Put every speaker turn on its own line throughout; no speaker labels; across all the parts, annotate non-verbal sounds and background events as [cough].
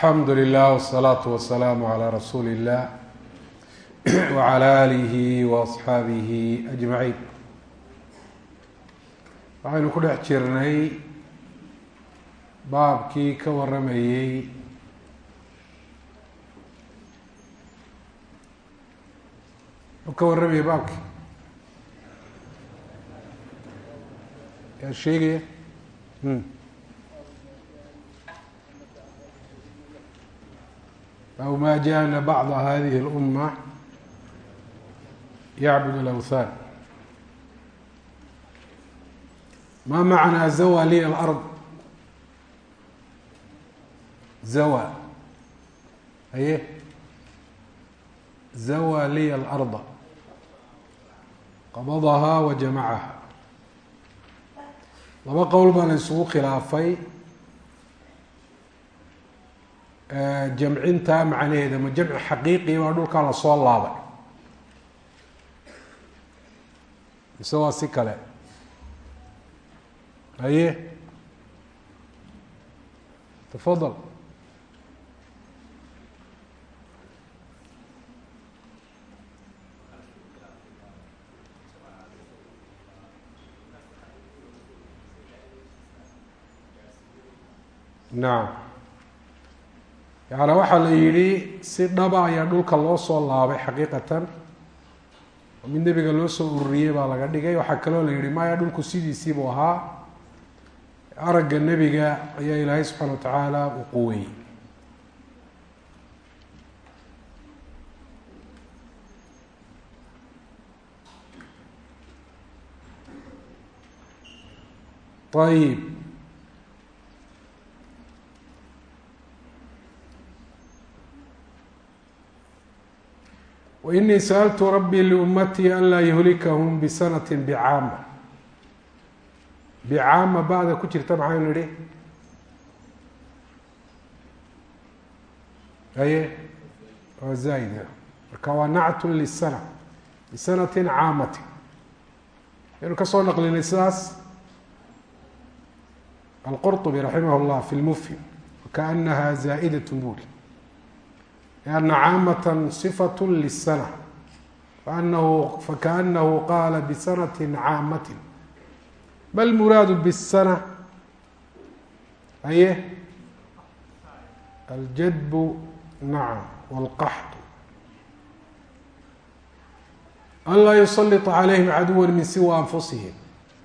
alxamdu lilah wsalaatu wasalaamu calaa rasuuli illah wacala aalihi [clears throat] waasxaabihi ajmaciin waxaynu ku dhex jirnay baabkii ka waramayey ka warramayay baabkii. Yaa sheegaya aw ma ja ana bacda hadihi اlأuma yacbud اlأwthan ma macnaa zawa liya alard zawa haye zawa liya alarda qabadahaa wa jamacaha laba qowl baa la isugu khilaafay jamcinta macnaheeda ma jamci xaqiiqi waa dhulkaa la soo laabay. Mise waa si kale. Haye? Tafadal nacam yaani waxaa la yidhi si dhaba ayaa dhulka loo soo laabay xaqiiqatan. Mid nebiga loo soo ururiyey baa laga dhigay. Waxaa kaloo la yihi maya dhulku sidiisii buu ahaa. Aragga nebiga ayaa ilaahay subxaana wa tacaala uu quweeyey ayib wainii sa'altu rabbii liummatii anlaa yuhlikahum bisanati bicaama bicaama ba'da ku jirta maxaynu nidhi haye waa zaa'ida marka waa nactun lisana bisanatin caamatin aynu ka soo naqlinay sidaas alqurطbi raximah اllah fi lmufhim wakaanaha zaa'idat buri لأن cاamة صفة للسنة فأنه فكأنه qاla بسنة cاamaة ma الmuraad bالسنة aye الjدب نacم والqحط anlaa يسلط عalayهim عadوا min siوى أنfusihim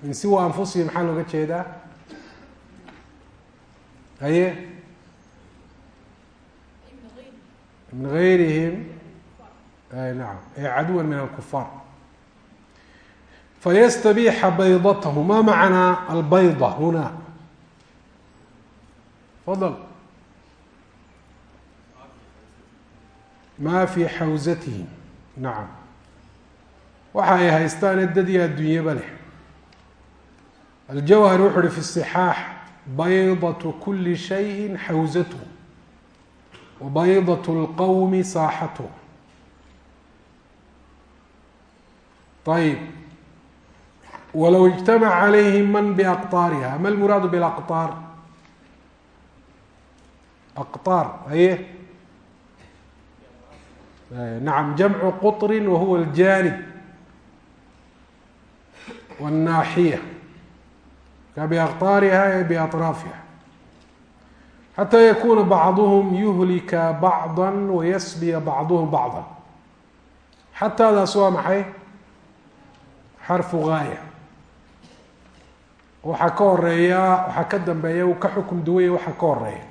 min siوى أنfusihim maxaa looga jeedaa aye min gayrihim nam caduwa min alkufaar fayastabixa baydatahu ma macnaa albayda huna fadl maa fii xawsatihim nacam waxa ay haystaane dad iyo adduunyaba leh aljawhari wuxu uhi fi sixaax baydatu kuli shayi xawsatuhu wabaydaة اlqowmi saaxathu ayb walow اجtamac calayhim man baqطaariha ma lmuraadu bاlaqطaar aqطaar aye nacam jamcu qطri wahuwa اljanib wالnaaxiya ka baqطaariha e baطraafiha xataa yakuuna bacduhum yuhlika bacda wayasbiya bacduhum bacda xataadaas waa maxay xarfu gaaya waxaa ka horreeya waxaa ka dambeeya uu ka xukun duwaya waxaa ka horreeya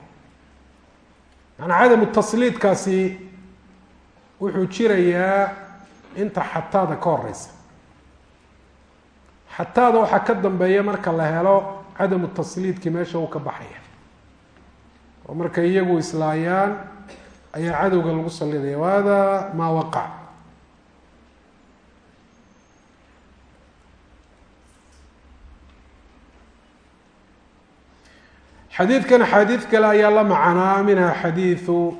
manaa cadamu tasliidkaasi wuxuu jirayaa inta xataada ka horeysa xataada waxaa ka dambeeya marka la helo cadamu tasliidkii meesha uu ka baxaya oo markay iyagu islaayaan ayaa cadowga lagu salidaya wahada maa waqac xadiidkan axaadiid kale ayaa la macanaa minha xadiidu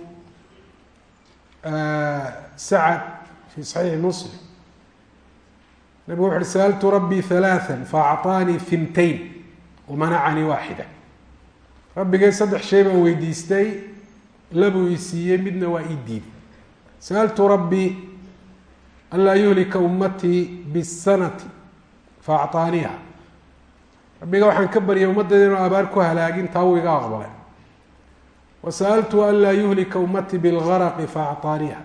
sacad fi saxiixi muslim. Nabigu wuxu uhi sa'altu rabbii halaثa faacطaanii fintayn wamanacanii waaxida rabbigay saddex shay baan weydiistay labuu i siiyey midna waa ii diiday sa'altu rabbii an laa yuhlika ummatii bisanati fa acطaaniiha rabbiga waxaan ka baryay ummaddeeda inuu abaar ku halaagin taa wuu iga aqbalay. Wa sa'altu an laa yuhlika ummatii bilgaraqi fa acطaaniiha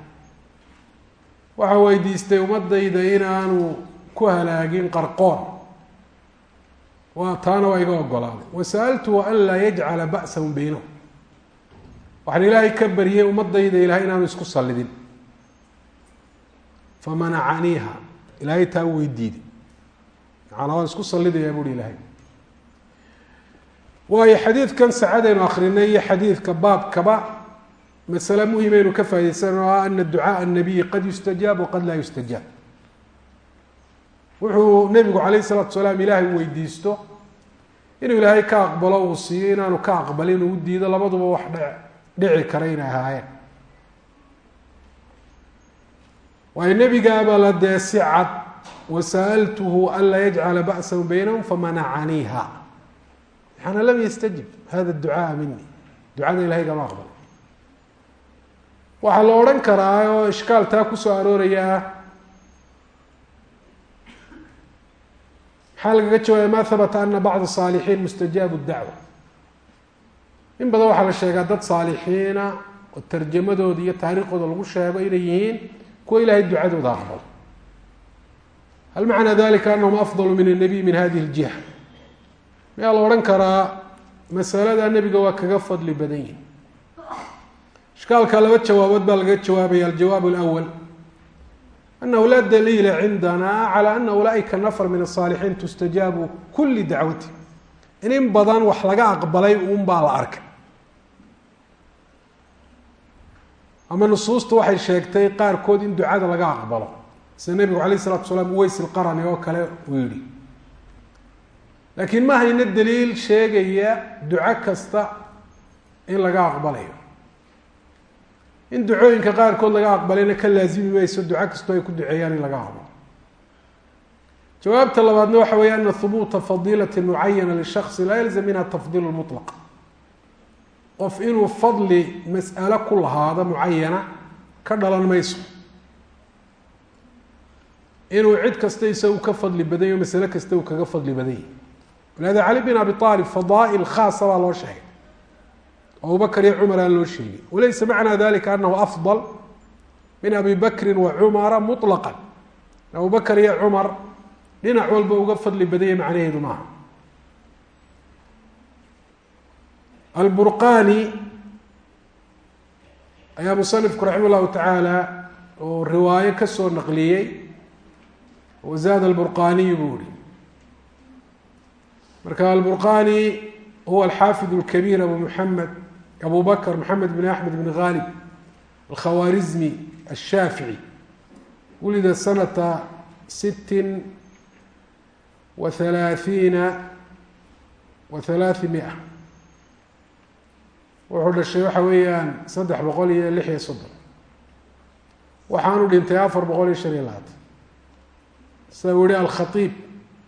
waxaa weydiistay ummadayda inaanu ku halaagin qarqoon waa taana waa iga ogolaaday wa sa'altu an laa yajcala ba'sahum baynahum waxaan ilaahay ka baryay ummadayda ilahay inaanu isku sallidin. Famanacaniiha ilaahay taa weydiiday macanaa waan isku sallidayaa buuhi ilaahay. Waayo xadiidkan saxadaynu akrinay iyo xadiidka baabkaba masale muhimaynu ka faaidaysanoo ah ana ducaaa الnabiyi qad yustajaab waqad laa yustajaab wuxuu nebigu calayh الsalaatu salaam ilaahay weydiisto inuu ilaahay ka aqbalo uu siiyo inaanu ka aqbalin uu diido labaduba wax dhici kara inay ahaayeen. Waayo nebigaaba la dee si cad wasa'altuhu an laa yajcala ba'sahum baynahum famanacaniiha maxaana lam yastajib hada ducaaa mini ducada ilahay gama aqbal waxaa la odhan karaa oo ishkaal taa ku soo aroorayaa maxaa lagaga jawaabaya ma habata ana bacda saalixiin mustajaabu dacwa in badan waxaa la sheegaa dad saalixiina oo tarjamadooda iyo taariikhdooda lagu sheego inay yihiin kuwa ilahay ducadooda aqbal hal macnaa dalika anahum afdalu min الnabiy min hadihi اljiha mayaa la odhan karaa masalada nebiga waa kaga fadli badan yihin ishkaalka laba jawaabood baa laga jawaabaya aljawaab اlأwl anahu laa daliila cindana calى ana ulaaئika nafr min الصaalixiin tustajaabu kuli dacwati in in badan wax laga aqbalay un baa la arkay ama nusuustu waxay sheegtay qaarkood in ducada laga aqbalo sida nebigu alayh الsalatu salaam uweys ilqarani oo kale uu yihi laakiin ma hayno daliil sheegaya duco kasta in laga aqbalayo in ducooyinka qaarkood laga aqbalayna ka laazimi mayso duco kastoo ay ku duceeyaan in laga aqbalo jawaabta labaadna waxa weeye ana hubuuta fadiilati mucayana lishasi laa yalzam minha tafdiil muطlaq qof inuu fadli mas'alo ku lahaado mucayana ka dhalan mayso. Inuu cid kasta isagu ka fadli badan yaho masale kasta uu kaga fadli badan yahy walihada cali bin abi aalib fadaa'il khaasa baa loo sheegay abubakr iyo cumar aan loo sheegin walaysa macnaa dalika anahu afضal min abi bakri wa cumara muطlaqa abu bakr iyo cumar dhinac walba uga fadli badanya macnaheedu maaha alburqani ayaa musanifku raxima llahu tacaala oo riwaayo kasoo naqliyey wazaada alburqaniyu buu ihi marka alburqani huwa alxaafid اlkabiir abu muxamed abu bakr maxamed bn axmed bn ghalib alkhawaarizmi ashaafici wulida sanata sittin wa halaaثiina wa halaaثi mia wuxuu dhashay waxa weeyaan saddex boqol iyo lix iyo soddon. Waxaanu dhintay afar boqol iyo shan iyo labaatan sida yihi alkhaiib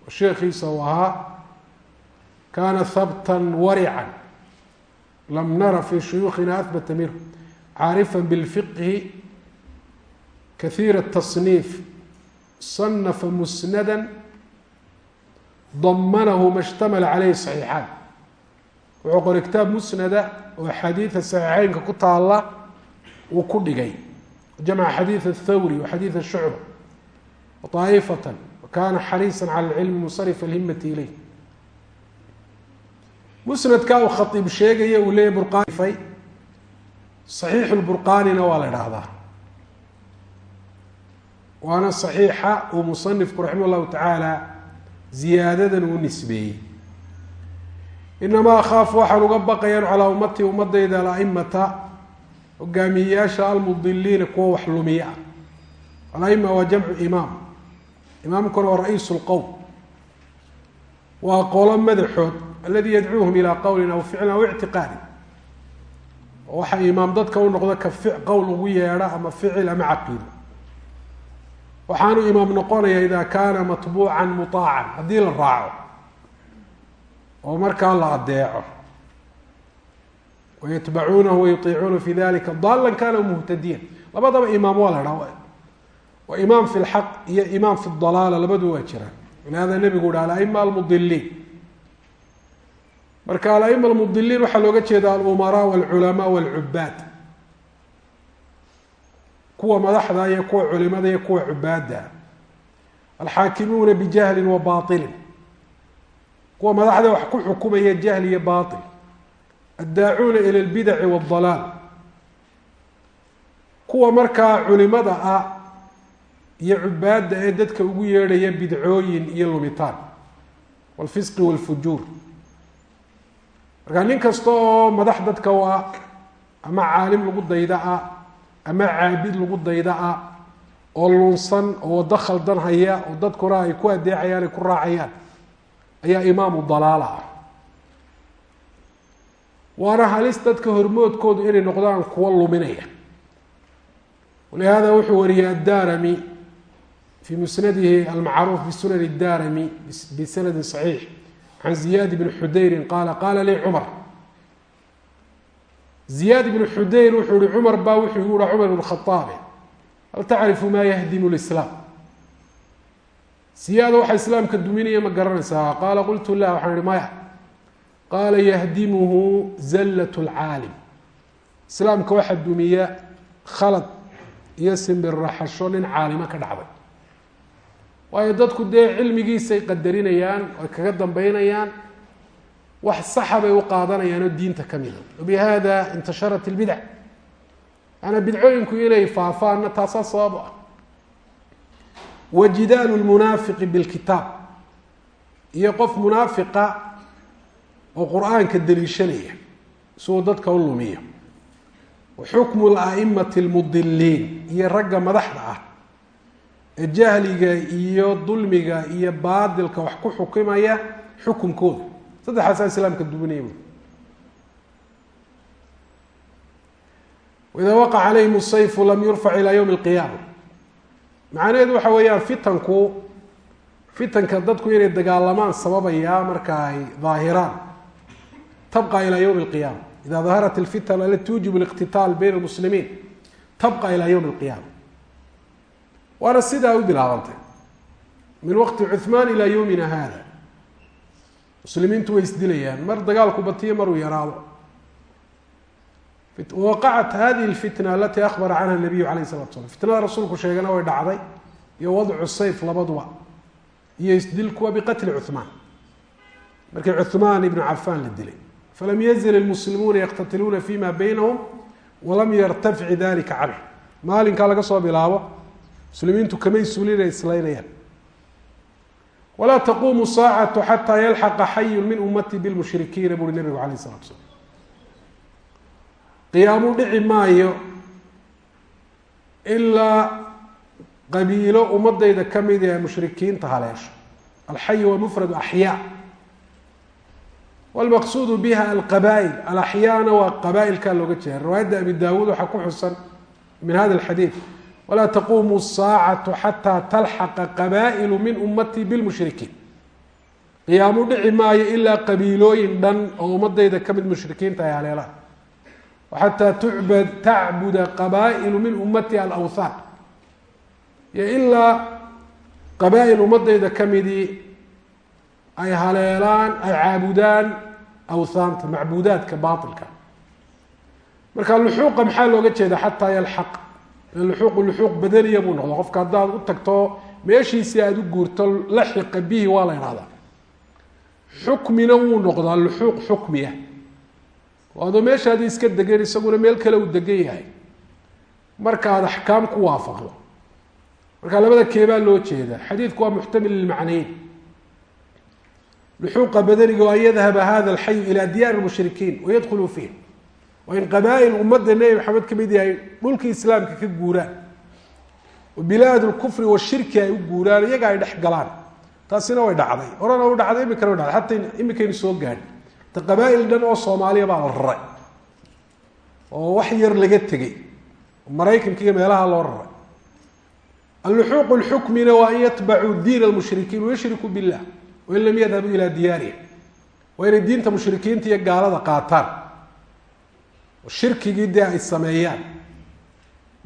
sheekiisa uu ahaa kaana habta warica lam nara fi shuyuukhina ahbata minhu caarifa bilfiqhi kahiira التصniif صanafa musnada damanahu ma اshtamala caleyhi صaxiixaan wuxuu qoray kitaab musnada oo xadiida صaxiixeynka ku taala uu ku dhigay jamca xadiiث الthawri wa xadiiث shucba طaa'ifata wakana xariisa calى اlcilmi musarif اlhimati ilayh musnadka uu khaiib sheegaya uu leeyahy burqaanifay saxiixu lburqaanina waa la idhaahdaa waana saxiixa uu musanifku raximah llahu tacaala ziyaadadan uu nisbeeyey. Inamaa akhaafu waxaan uga baqayaan calaa ummatii ummadayda alaimata hogaamiyeyaasha almudiliina kuwa wax lumiya. Alaima waa jamcu imaam. Imaamkuna waa ra'iisu lqowm waa qolo madaxood aladi yadcuuhum ilaa qowlin aw ficlin aw ictiqaadin. Waxa imaam dadka u noqdo ka fi qowl ugu yeedha ama ficil ama caqiido waxaanu imaam noqonaya ida kaana matbuucan muaacan haddii la raaco oo markaa la adeeco wayatbacuunahu wayuiicuuna fi dalika dalan kana muhtadiyan. Labadaba imaam waa la dhaha waa imaam fi lxaq iyo imaam fi dalaala labadu waa jiraan. Walihada nebigu uhi alaima almudiliin marka alaima almudiliin waxaa looga jeeda alumaraa walculamaa walcubaad kuwa madaxda iyo kuwa culimada iyo kuwa cubaadda alxaakimuuna bijahlin wa bailin kuwa madaxda wax ku xukumaya jahl iyo bail addaacuuna ila lbidaci waaldalaal kuwa markaa culimada ah iyo cubaadda ee dadka ugu yeedhaya bidcooyin iyo lumitaan. Walfisqi walfujuur marka nin kasta oo madax dadka u ah ama caalim lagu dayda ah ama caabid lagu dayda ah oo lunsan oo waddo khaldan haya oo dadkuna ay ku adeecayaan ay ku raacayaan ayaa imaamu dalaala ah. Waana halis dadka hormoodkoodu inay noqdaan kuwa luminaya. Walihada wuxuu wariyey addarami fi musnadihi almacruuf bisunan اdarami bisanadi صaxiix can ziyaad bni xudayrin qaala qaala lii cumar ziyaad bnu xudayr wuxuu yihi cumar baa wuxuu igu ha cumar bn khaaabe hal tacrifu ma yahdimu lislaam siyaada waxa islaamka duminaya ma garanaysaa qaala qultu lah waxaan ihi maya qaala yahdimuhu zallat lcaalim islaamka waxaa dumiya khalad iyo simbirraxasho nin caalimo ka dhacday waayo dadku dee cilmigiisay qadarinayaan oy kaga dambeynayaan wax saxa bay u qaadanayaan oo diinta ka mida wabihada intasharat ilbidac maanaa bidcooyinku inay faafaanna taasaa sabab ah. Wa jidaalu lmunaafiqi bilkitaab. Iyo qof munaafiqa oo qur'aanka daliishanaya siuu dadka u lumiyo. Wa xukmu laimati lmudiliin iyo ragga madaxda ah jahliga iyo dulmiga iyo baadilka wax ku xukimaya xukunkooda. Saddexaasaa islaamka duminaya bu waidaa waqaca calayhim sayfu lam yurfac ilaa yowmi alqiyaama macnaheedu waxa weeyaan fitanku fitanka dadku inay dagaalamaan sababaya marka ay daahiraan. Tabqa ilaa yowmi alqiyaama ida daharat alfitan alati tuujibu liqtitaal bayna almuslimiin. Tabqa ilaa yowmi alqiyaama waana sidaa u bilaabantay min waqti cuhmaan ilaa yowmina hada muslimiintu way isdilayaan. Mar dagaalku batiyo maruu yaraado. Waqacat hadihi lfitna alati ahbara canha nabiyu alayh salatu slam fitnada rasuulku sheegana way dhacday iyo wadcu sayf labaduba iyo isdilkuwa biqatli cuhmaan markii cuhmaan ibnu cafaan la dilay. Falam yazil ilmuslimuuna yaqtatiluuna fima baynahum walam yartafic dalika canhu. Maalinkaa laga soo bilaabo muslimiintu kamay sulina islaynayaan. Walaa taquumu saacatu xataa yalxaqa xayun min ummatii bilmushrikiina buuri nabigu alayh salatu slam qiyaamu dhici maayo ilaa qabiilo ummadayda ka mid ee mushrikiinta haleesho. Alxayu waa mufradu axyaa. Wlmaqsuudu biha alqabaa'il. Alaxyaana waa qaba'ilkaa looga jeeda riwaayadda abi daawuud waxaa ku xusan min hada alxadiid walaa taquumu saacatu xataa talxaqa qabaa'ilu min ummatii bilmushrikiin qiyaamu dhici maayo ilaa qabiilooyin dhan oo ummadayda ka mid mushrikiinta ay haleelaan xataa tubad tacbuda qabaa'ilu min ummati alawthaan iyo ilaa qabaa-il ummadayda ka midii ay haleelaan ay caabudaan awthaanta macbuudaadka baailka marka luxuuqa maxaa looga jeeda xataa yalxaq luxuuqu luxuuq badaniya buu noqda qofka haddaad u tagto meeshiisii aada u guurto laxiqa bihi waa la idhahdaa xukmina wuu noqdaa luxuuq xukmiya. Adoo meeshaadii iska degan isaguna meel kale uu degan yahay. Markaad axkaam ku waafaqdo. Marka labada keebaa loo jeeda xadiidku waa muxtamil lilmacnayn luxuuqa badaniga waa yadhaba hada alxayu ila diyaari lmushrikiin wayadkhuluu fiih waa in qabaa'il ummadda nebi maxamed ka mid yahay dhulkii islaamka ka guuraan. Oo bilaad lkufri washirki ay u guuraan iyaga ay dhex galaan. Taasina way dhacday. Horena u dhacday iminkana way dhacday. Hataa iminkaynu soo gaadhi ta qabaa-il dhan oo soomaaliya baa la raray. Oo wax yar laga tegey. Maraykanka meelaha loo raray. Alluxuuq lxukmina waa an yatbacuu diin almushrikiin wayushrikuu billah. Wain lam yadhabuu ilaa diyaarihim waa diinta mushrikiinta iyo gaalada qaataan oo shirkigii dee ay sameeyaan.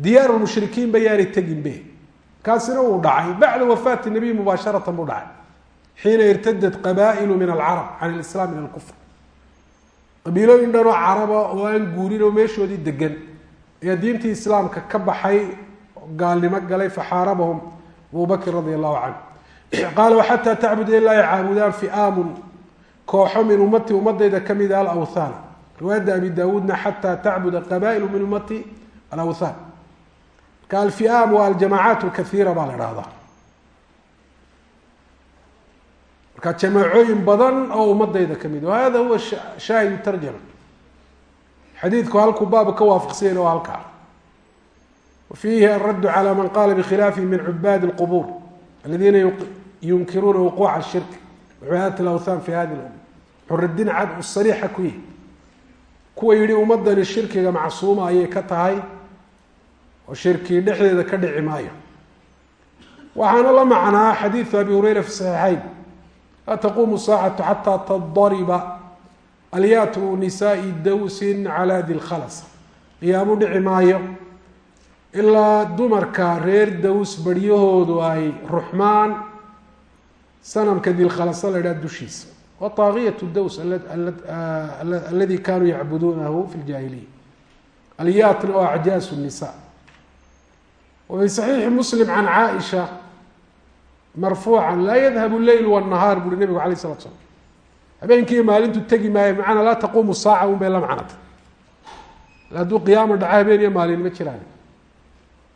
Diyaaru mushrikiin ba yaanay teginbe kaasina uu dhacay. Bacda wafaati nabiy mubaasharatan buu dhacay. Xiina irtadat qabaa'ilu min alcarab can ilislaam ila lkufr qabiilooyin dhanoo caraba oo aan guurin oo meeshoodii degan ayaa diintii islaamka ka baxay gaalnimo galay faxaarabahum abu bakr radi allahu canhu. Qaala xataa tacbud ilaa ay caabudaan fi'aamun kooxo min ummati ummadayda kamida alawthaan riwaayadda abi daawuudna xataa tacbuda qabaa'ilu min ummati alawthaan marka alfi'aam waa aljamaacaat lkaiira baa la dhahdaa marka jamaacooyin badan oo ummadayda ka mid hada huwa shaahidu tarjama xadiidku halkuu baaba ka waafaqsanyana waa halkaa. Wa fiihi alraddu calى man qala bkhilaafihi min cubaadi اlqubuur aladiina yunkiruuna wuquuca shirk wacibaadat alawthan fi hadi lumma wuxuu radin cad u sariixa ku yihi kuwa yihi ummadani shirkiga macsuuma ayay ka tahay oo shirki dhexdeeda ka dhici maayo. Waxaana la macnaa xadiidu abi hureyra fi saxiixayn. Laa taquumu saacatu xataa tadariba alyaatu nisaai dawsin cala di lkhalas qiyaamu dhici maayo. Ilaa dumarka reer daws baryahoodu ay ruxmaan sanamka dilkhalasa la idhaha dushiisa taagiyat daws aladi kanuu yacbuduunahu fi ljaahiliya alyaatna oo acjaasu nisa wa fi saxiixi muslim can caaisha marfuuca laa yadhabu leyl wnahaar buuri nabigu alayh salatu slam habeenkiiyo maalintu tegi maayo macnaa laa taquumu saaca un bay la macnata hadduu qiyaama dhaco habeen iyo maalin ma jiraan.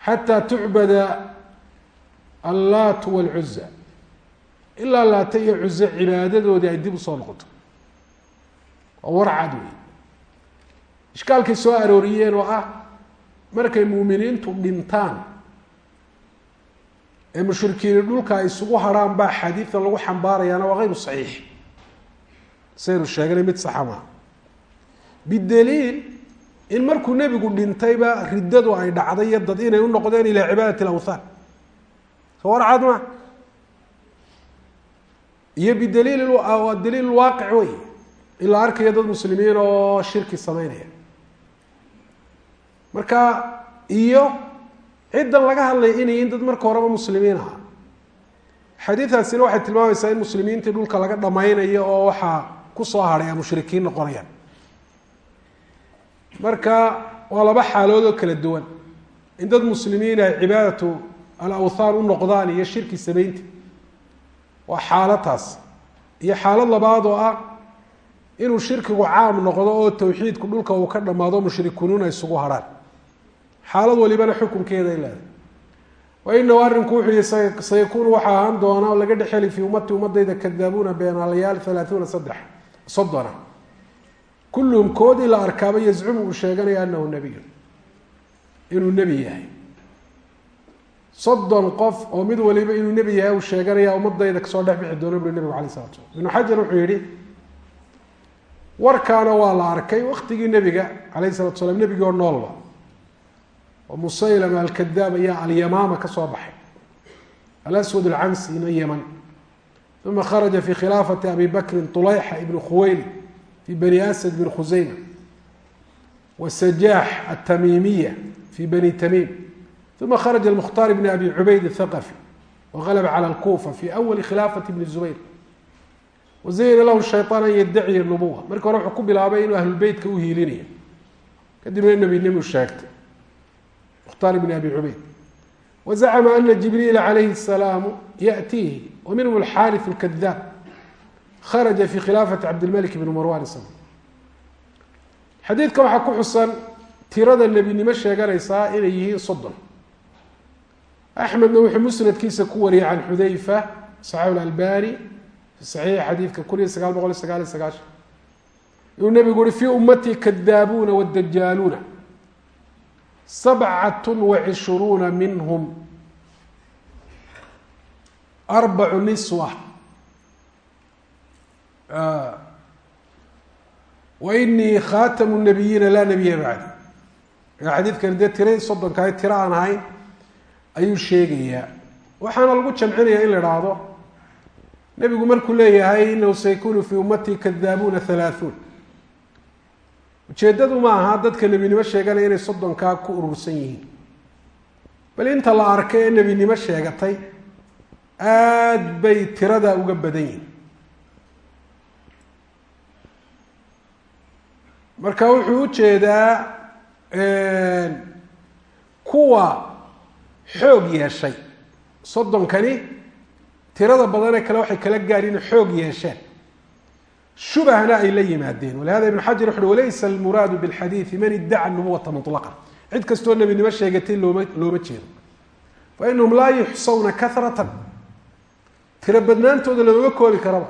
Xataa tucbada allaat wاlcuza ilaa laata iyo cuze cibaadadoodii ay dib u soo noqoto. Waa war cad wey ishkaalkay soo arooriyeen oo ah markay muuminiintu dhintaan ee mushrikiini dhulka isugu harhaan baa xadiidan lagu xambaarayaana waa hayru saxiix. Saynu sheegnay mid saxa maa bidaliil in markuu nebigu dhintayba riddadu ay dhacday iyo dad inay u noqdeen ilaa cibaadat alawthaan soo war cad ma iyo bidaliil daliil waaqic wey in la arkayo dad muslimiin oo shirki sameynaya marka iyo ciddan laga hadlaya inay in dad marka horeba muslimiin aha. Xadiidaasina waxay tilmaamaysaa in muslimiintii dhulka laga dhamaynayo oo waxaa ku soo hadhay mushrikiin noqonayaan. Marka waa laba xaalood oo kala duwan. In dad muslimiin ay cibaadatu alawthaan u noqdaan iyo shirki samaynta waa xaalataas iyo xaalad labaad oo ah inuu shirkigu caam noqdo oo tawxiidku dhulka uu ka dhammaado mushrikunuun ay isugu hadhaan xaalad walibana xukunkeeday leedahay. Wa inahu arrinku wuxuu yihi sayakuunu waxaa ahaan doona oo laga dhexeli fii ummati ummadayda kadaabuuna beenaalayaal halaathuuna saddex soddona. Kulluhum koodii la arkaaba yazcumu uu sheeganaya anahu nebiyun inuu nebi yahay soddon qof oo mid waliba inuu nebi yahay uu sheeganaya ummadayda ka soo dhex bixi doono buri nebigu alay salatu slam ibnu xajar wuxuu yihi warkaana waa la arkay waktigii nebiga alayh salatu slam nebigii oo noolba. Oo musaylama alkadaab ayaa alyamaama ka soo baxay. Alaswad alcansina yeman uma kharaja fi khilaafati abi bakrin طulayxa ibn khuweyli fi bani asad bn khuseyma wasajaax atamimiya fi bani tamiim uma kharaja almukhtaar bn abi cubayd athaqafi wagalba calى lkufa fi awali khilaafati bni zubayr wazayna lahu shayطaan an yaddaciya nubuwa markii hore wuxuu ku bilaabay inuu ahlulbeytka u hiilinayo kadibna nebinimu sheegtay mukhtaar bn abi cubayd wazacma ana jibriila calayhi الsalaamu yaأtiihi wa minhum alxaariث اlkadaab kharaja fi khilaafati cabdilmalik bn marwan isag xadiidka waxaa ku xusan tirada nebinimo sheeganaysaa inay yihiin soddon axmedna wuxuu musnadkiisa ku wariyay can xudayfa saxaab albani fi saxiixi xadiidka kun iyo sagaal boqol iyo sagaal iyo sagaashan. Inuu nebigu uhi fii ummatii kadaabuuna wadajaaluuna sabcat wacishruuna minhum arbacu niswa wa inii khaatamu nabiyiina laa nabiya bacdi. Xadiidkani dee tiradii soddonkaay tiro aan ahayn ayuu sheegayaa. Waxaana lagu jamcinayaa in la idhaahdo nebigu markuu leeyahay inahu sayakunu fii ummatii kadaabuuna halaaثuun ujeeddadu ma aha dadka nebinimo sheeganaya inay soddonkaa ku urursan yihiin. Bal inta la arkay ee nebinimo sheegatay aada bay tirada uga badan yihiin marka wuxuu u jeedaa kuwa xoog yeeshay. Soddonkani tirada badanee kale waxay kala gaari inay xoog yeesheen shubahna ay la yimaadeen. Walihada ibn xajar wuxu uhi walaysa almuraadu bilxadiidi man iddaca nubuwata muطlaqa cid kastoo nebinimo sheegatay looma looma jeedo. Fa inahum laa yuxsawna karatan tiro badnaantooda lamama koobi karaba.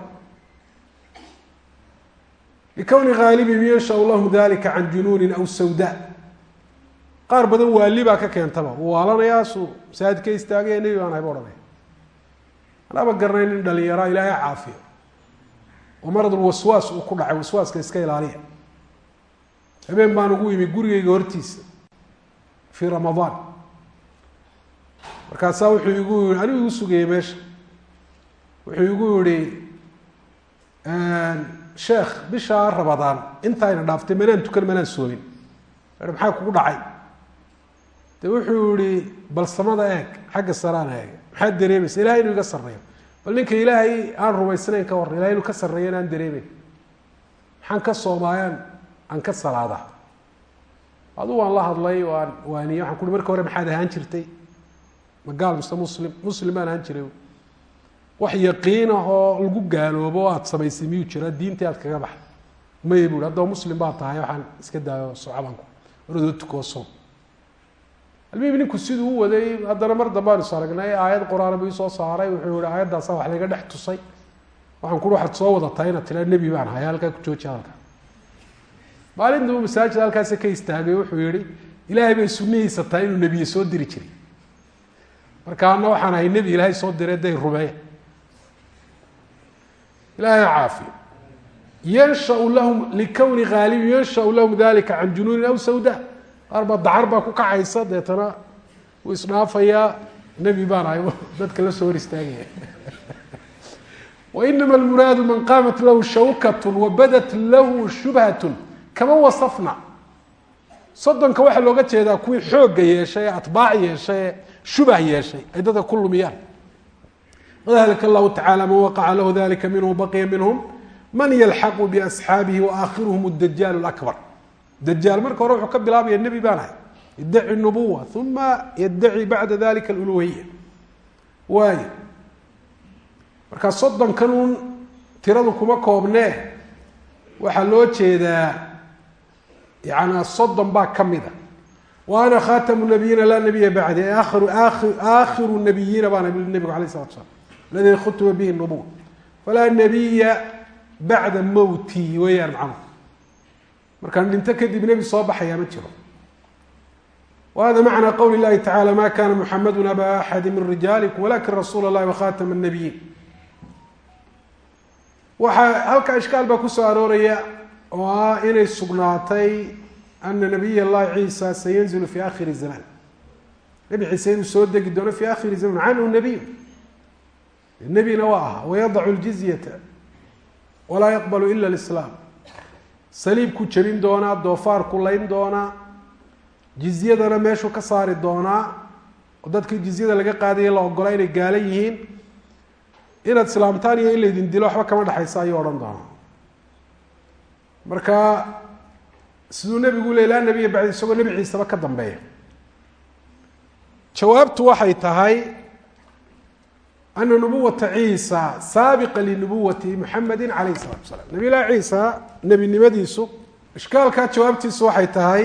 Likowni haalibihim yanshau lahu dalika can junuunin aw sawda qaar badan waali baa ka keentaba. Uu waalanayaa suu masaajidka istaagaya nebi baan hayba odhanaya anaaba garanay nin dhalinyaraa ilaahay caafiyo? Oo maradul waswaas uu ku dhacay waswaaska iska ilaaliya. Habeen baan ugu imi gurigeyga hortiisa fii ramadaan. Markaasaa wuxuu igu yihi anigu igu sugayey meesha. Wuxuu igu yihi sheekh bishaa rabadaan intaayna dhaaftay manaan tukan manaan soomin maxaa kugu dhacay de wuxuu yihi bal samada eeg xagga saraan eeg. Maxaad dareemaysa? Ilahay inuu iga sarreeyo. Bal ninka ilaahay aan rumaysnayn ka warran ilahay inuu ka sarreeyan aan dareemeyn. Maxaan ka soomaayaan? Aan ka salaada. Adu waan la hadlay waan waaniye waxaan kuhi marka hore maxaad ahaan jirtay? Ma gaal mise muslim muslim baan ahaan jiray. Wax yaqiin ah oo lagu gaaloobo aada samaysay miyuu jira diintii aad kaga baxday. Maya buui haddaba muslim baa tahay waxaan iska daayo socabanku oradoo tukoo soom almihim ninku siduu u waday haddana mar dambaanu is aragnay aayad qur'aan buu isoo saaray wuxuu yihi aayaddaasa wax layga dhex tusay. Waxaan kuhi waxaad soo wadataa inaad tiraa nebi baan haya halkaa ku jooji hadalka maalintuu masaajid halkaasi ka istaagay wuxuu yihi ilaahay bay sunihiisa tahay inuu nebiye soo diri jiray. Marka waxaan ahay nebi ilaahay soo diray day rumeeya ilahay caafiyo. Yanshau lahum likowni haalibin yanshau lahum dalika can junuunin aw sawda qaar baa dacar baa ku kacaysa deetana wuu isdhaafayaa. Nebi baan ahay dadka la soo hor istaagaya wainama almuraadu man qaamat lahu shawkat wabadat lahu shubhat kama wasafna. Soddonka waxaa looga jeedaa kuwii xoogga yeeshay ee atbaac yeeshay ee shubah yeeshay ay dadka ku lumiyaan. Qad ahlaka allahu tacala man waqaca lahu dalika minhum baqiya minhum man yalxaqu biasxaabihi waakhiruhum dajaal lakbar dajaal marka hore wuxuu ka bilaabaya nebi baan ahay yaddaci nubuwa uma yaddaci bacda dalika aluluhiya waayo marka soddonkan uun tiradu kuma koobnee waxaa loo jeedaa yana soddon baa ka mida wa ana khatamu nabiyiina laa nabiya bacdi aakhiru aakhiru nabiyiina baa nebigu alayh salatu slam aladi khutuma bihi markaan dhinto kadib nebi soo baxayaa ma jiro wa hada macnaa qowli llahi tacala ma kana muxamadu aba axadi min rijaalikum walakin rasuula اllahi wakhatama الnabiyiin waxaa halkaa ishkaal baa kusoo arooraya oo ah inay sugnaatay ana nabiy اllahi ciisa sayanzilu fi akhiri zaman nebi ciise inuu soo degi doono fi akhiri zaman canhu nabiy nebina waa ahaa wayadacu ljizyata walaa yaqbalu ila lislaam saliibku jebin doonaa doofaarku layn doonaa jizyadana meeshuu ka saari doonaa oo dadkii jizyada laga qaadaya la ogolaa inay gaala yihiin inaad islaamtaan iyo in laydin dilo waxba kama dhexaysa ayuu odhan doonaa. Marka siduu nebigu ley laa nabiya bacdi isagoo nebi ciiseba ka dambeeya. Jawaabtu waxay tahay ana nubuwata ciisa saabiqa linubuwati muxamedi calayh isalatu asalaam nabiy llahi ciisa nebinimadiisu ishkaalkaa jawaabtiisu waxay tahay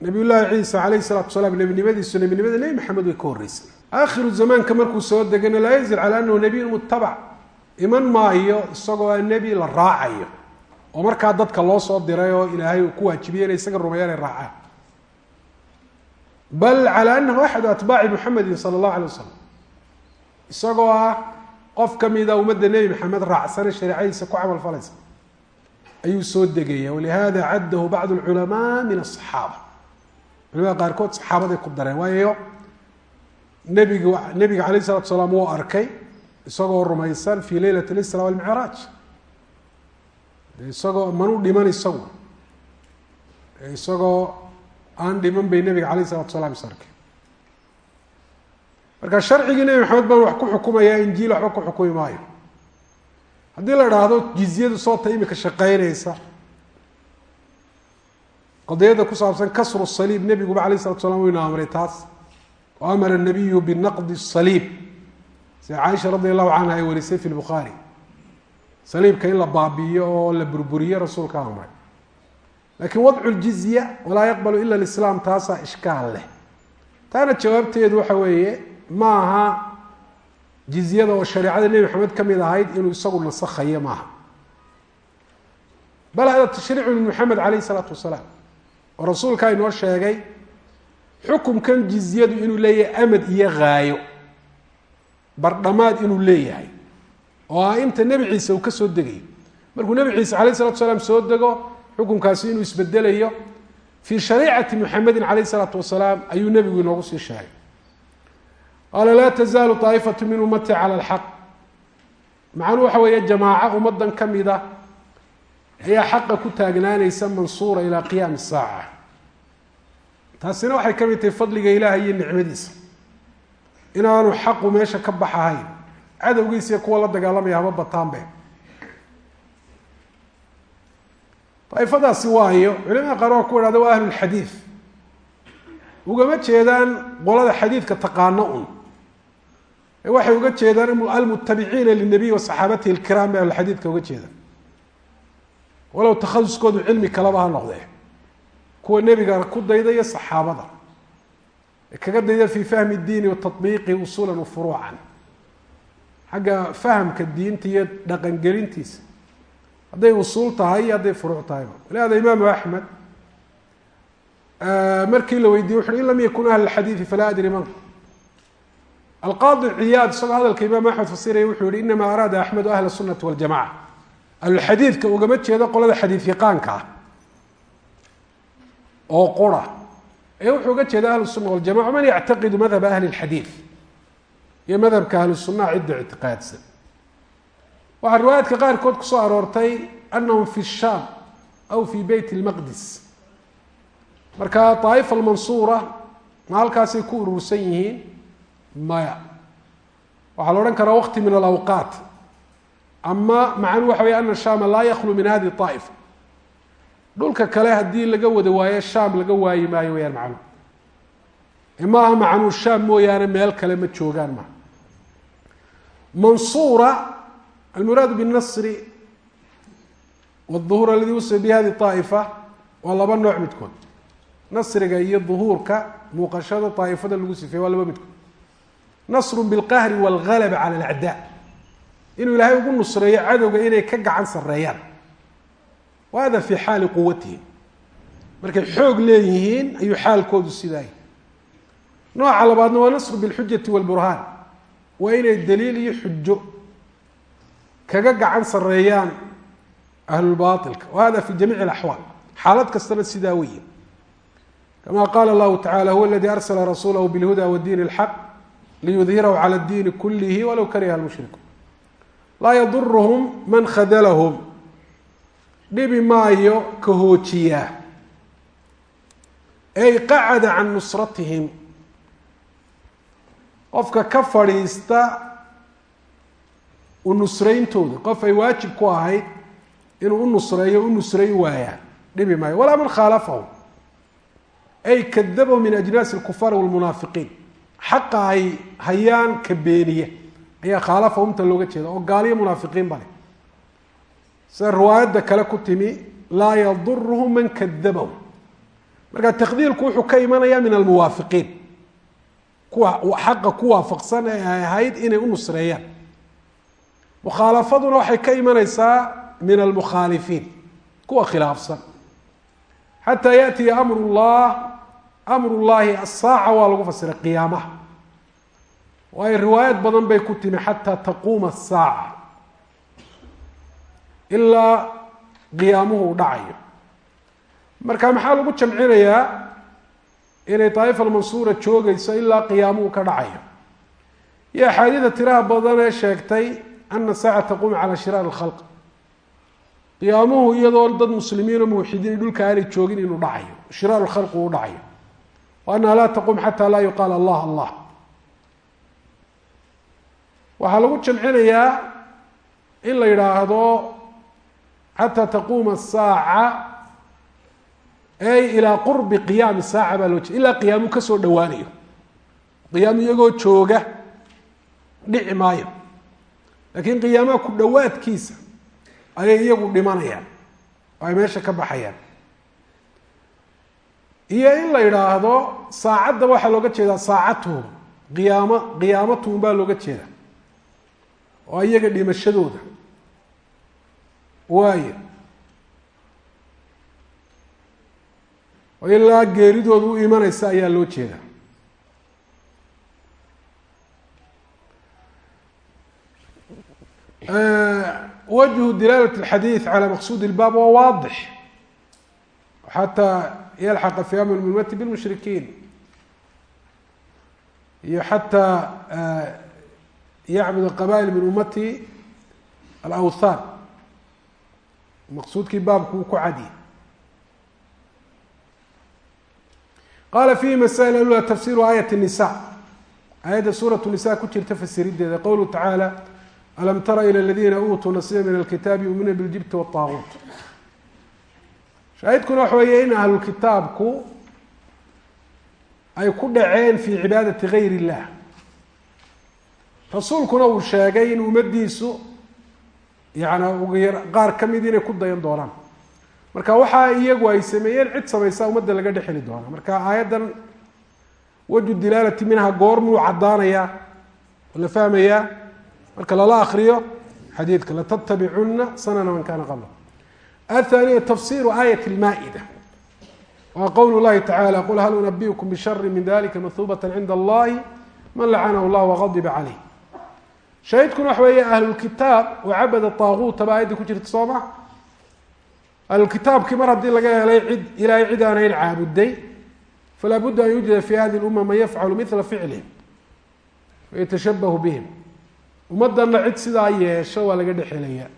nabiy llaahi ciisa calayh salatu asalaam nebinimadiisu nebinimada nebi maxamed way ka horreysay aakhiru zamaanka markuu soo degana laa yanzil cala anahu nabiyun mutabac iman maayo isagoo a nebi la raacayo oo markaa dadka loo soo diray oo ilaahay uu ku waajibiyey inay isaga rumeeyaan ay raacaan bal cala anahu axadu atbaaci muxamedin sala allahu alay isagoo ah qof kamida ummadda nebi maxamed raacsane shareecadiisa ku camal falaysa. Ayuu soo degaya walihada caddahu bacdu lculamaa min asaxaaba culamada qaarkood saxaabaday ku dareen. Waayo nebigu nebiga calayh isalatu salaam wuu arkay isagoo rumaysan fii leylat lisra walmicraaj isagoo manu dhiman isagu. Isagoo aan dhiman bay nebiga calayh isalatu salaam is arkeen marka sharcigii nebi maxamed baan wax ku xukumaya injiil waxba ku xukumi maayo. Haddii la idhaahdo jizyadu soota imika shaqeynaysa qadiyadda ku saabsan kasru saliib nebiguba alayh isalatu slam waynu amray taas. Amara nabiyu binaqdi saliib. Sida caaisha radi allahu canha ay warisay fi lbukhaari saliibka in la baabi'iyo oo la burburiyo rasuulka amray. Laakiin wadcu walaa yaqbalu ila lislaam taasaa ishkaal leh. Taana jawaabteedu waxa weeye ma aha jizyada oo shareecada nebi maxamed ka mid ahayd inuu isagu nasakhayo maaha. Bal hada tashriicu min maxamed calayh isalaatu wasalaam. Oo rasuulkaa inoo sheegay xukumkan jizyadu inuu leeyahay amad iyo haayo bardhamaad inuu leeyahay. Oo ah inta nebi ciise uu ka soo degayo markuu nebi ciise calayh isalatu salaam soo dego xukunkaasi inuu isbedelayo fii shariicati muxamedin calayh isalaatu wasalaam ayuu nebigu inoogu sii sheegay qaala laa tazaalu aa'ifatu min ummati cala alxaq. Macnuu waxa weeye jamaaco ummadan ka mida ayaa xaqa ku taagnaanaysa mansuura ilaa qiyaami saaca. Taasina waxay ka mid tahay fadliga ilaaha iyo nicmadiisa. Inaanu xaqu meesha ka baxahayn cadowgiisiiyo kuwa la dagaalamaya haba bataanbe. Daaifadaasi waayo culimada qaar waa ku ihahda waa ahlulxadiid ugama jeedaan qolada xadiidka taqaano un waxay uga jeedaan almutabiciina linabiy wa saxaabatihi lkiraam bay ahlulxadiidka uga jeedaan walow takhasuskoodu cilmi kaleba ha noqdee. Kuwa nebiga ku daydaya saxaabada. Kaga dayda fi fahmi diini wa tabiiqihi usuulan wa furuucan. Xagga fahamka diinta iyo dhaqangelintiisa. Hadday usuul tahay iyo hadday furuuc tahayba walihada imaamu axmed markii la weydiye wuxu in lam yakun ahl xadiidi falaa adri man alqaadi ciyaad isagoo hadalka imaam axmed fasiraya wuxuu yihi inama araada axmedu ahla sunati waljamaca ahlulxadiidka ugama jeedo qolada xadiid yaqaanka ah oo qura. Ee wuxuu uga jeeda ahlu suna waljamaca man yactaqidu madhaba ahli lxadiid iyo madhabka ahlu sunaha cidda ictiqaadsan. Waxaa riwaayaadka qaarkood ku soo aroortay anahum fi shaam aw fi beyt lmaqdis marka daaifa almansuura ma halkaasay ku urursan yihiin maya. Waxaa la odhan karaa waqti min alawqaat. Ama macnuu waxa wey ana shaama laa yaklu min hadihi aa'ifa dhulka kale haddii laga wada waayo shaam laga waayi maayo weyaan macnuu maaha macnuu shaam mooyaane meel kale ma joogaan maha mansuura almuraadu binnasri wاduhuur aladi usiba bi hadi waa laba nooc midkood. Nasriga iyo duhuurka muuqashada aaifada lagu sifeeye waa laba midkood nasru bilqahri walgalaba cala alacdaa inuu ilaahay ugu nusreeyo cadowga inay ka gacan sareeyaan wa hada fii xaali quwatihim markay xoog leeyihiin ayuu xaalkoodu sidaayay nooca labaadna waa nasru bilxujati walburhaan. Waa inay daliil iyo xujo kaga gacan sareeyaan ahlulbaailka wa hada fi jamiici alaxwaal. Xaalad kastana sidaa weeye. Kama qaala allahu tacala huwa aladii arsala rasuulahu liyudhirahu cala اdiini kulihi walow kariha lmushrikuun laa yaduruhum man khadalahum. Dhibi maayo ka hoojiyaa ey qacada can nusratihim. Qofka ka fadhiista u nusrayntooda qof ay waajib ku ahayd inuu u nusreeyo u nusrayn waayaa dhibi maayo. Walaa man khaalafahum. Ay kadabahum min ajnaasi alkufaar walmunaafiqiin xaqa ay hayaan ka beeniya ayaa khaalafahumta looga jeeda oo gaaliyo munaafiqiin bale sida riwaayadda kale ku timi laa yaduruhum man kadabahum marka takdiirku wuxuu ka imanaya min almuwaafiqiin. Kuwa xaqa ku waafaqsan ee ay ahayd inay u nusreeyaan. Mukhaalafaduna waxay ka imanaysaa min almukhaalifiin kuwa khilaafsan. Xataa yaatiya amru llah amru llahi asaaca waa lagu fasiray qiyaamaha. Waayo riwaayad badan bay ku timi xataa taquuma asaaca ilaa qiyaamuhu uu dhacayo. Marka maxaa lagu jamcinayaa? Inay daaifa almansuura joogayso ilaa qiyaamuhu ka dhacayo. Iyo axaadiida tiraha badan ee sheegtay ana saaca taquumu cala shiraar alkhalq. Qiyaamuhu iyadoo dad muslimiinoo muwaxidiin dhulka aanay joogin inuu dhacayo. Shiraaru khalqi uu dhacayo annaha laa taquum xataa laa yuqaal allah allah waxaa lagu jamcinayaa in la yidhaahdo xataa taquuma asaaca ay ilaa qurbi qiyaami saaca baa loo jeeda ilaa qiyaamu ka soo dhowaanayo qiyaamu iyagoo jooga dhici maayo laakiin qiyaamaha ku dhowaadkiisa ayay iyagu dhimanayaan oo ay meesha ka baxayaan iyo in la idhaahdo saacadda waxaa looga jeedaa saacatuhum. Qiyaama qiyaamatuhum baa looga jeeda oo iyaga dhimashadooda. Waayo oo ilaa geeridooda u imaneysa ayaa loo jeedaa. Wajhu dilaalat alxadiid calaa maqsuud ilbaab waa waadix xataa yalxaqa fi amri lmulmati bilmushrikiin iyo xataa yacbuda qaba'il min ummati alawthaan maqsuudkii baabku uu ku cadiy qaala fiihi masail alula tafsiru aayat nisa aayadda suuratu nisa ku jirta fasirideeda qowluhu tacaala alam tara ila aladiina uutuu nasiiba min alkitaabi yuumina biljibti waaaguut shaahidkuna waxa weeye in ahlulkitaabku ay ku dhaceen fii cibaadati gayr اllah rasuulkuna uu sheegay in ummadiisu yani ugu yar qaar ka mid inay ku dayan doonaan. Marka waxaa iyagu ay sameeyeen cid samaysaa ummadda laga dhexeli doona. Marka aayaddan waju dilaalati minha goormuu caddaanayaa oo la fahmayaa. Marka lala akriyo xadiidka latattabicuna sanana man kana qabla athaniya tafsiru aayat lmaa-ida waa qowl llahi tacala qul hal unabiukum bishari min dalika mahuubata cinda allahi man lacanahu llah waqadiba caleyh shahidkuna waxa weeye ahlulkitaab wacabada taaguuta ba aayadda ku jirta soo ma ahlulkitaabkii mar haddii laga helay cid ilaahay cid aanayn caabuday falaa budda an yujida fi hadi lumma man yafcalu mila ficlihim wayatashabahu bihim ummadana cid sidaa yeesho waa laga dhexelaya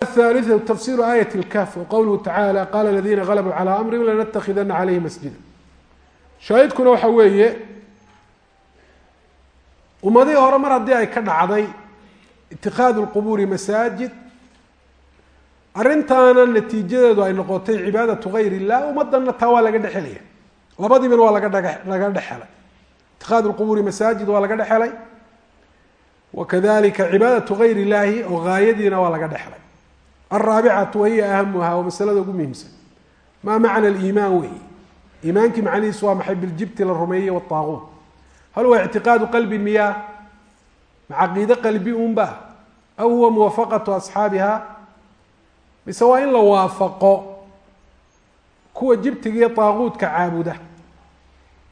athaliu tafsiru aayat lkahf waqowluhu tacala qala aladiina galabuu calى amrihim lantakidana caleyhi masjida shaahidkuna waxa weeye ummadihii hore mar haddii ay ka dhacday itikaadu lqubuuri masaajid arrintaana natiijadeedu ay noqotay cibaadatu gayr illah ummadana taa waa laga dhexelaya labadiibana waa laga laga dhexelay itikaadu lqubuuri masaajid waa laga dhexelay wakadalika cibaadatu gayr illahi oo gaayadiina waa laga dhexlay alraabicatu wahiya ahamuha waa masalada ugu muhiimsan maa macna aliimaan weyi iimaankii macnihiisu waa maxay biljibti la rumeeyey waaaguut hal huwa ictiqaadu qalbi miyaa ma caqiide qalbi unba aw huwa muwafaqatu asxaabiha mise waa in la waafaqo kuwa jibtiga iyo taaguutka caabuda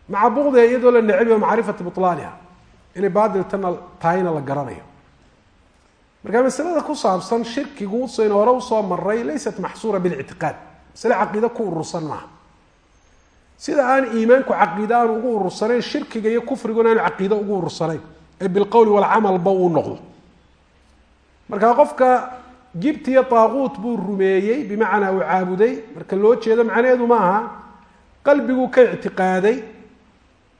maca buqdiga iyadoo la necbiyo macrifati buطlaaniha inay baadiltana tahayna la garanayo marka masalada ku saabsan shirkigu saynu hore u soo maray laysat maxsuura bilictiqaad. Masale caqiide ku urursan maaha. Sida aan iimaanku caqiide aan ugu urursanayn shirkiga iyo kufriguna aan caqiide ugu urursanayn. Ee bilqowli walcamalba uu noqdo. Marka qofka jibti iyo taaquut buu rumeeyey bimacnaa uu caabuday. Marka loo jeedo macnaheedu ma aha. Qalbiguu ka ictiqaaday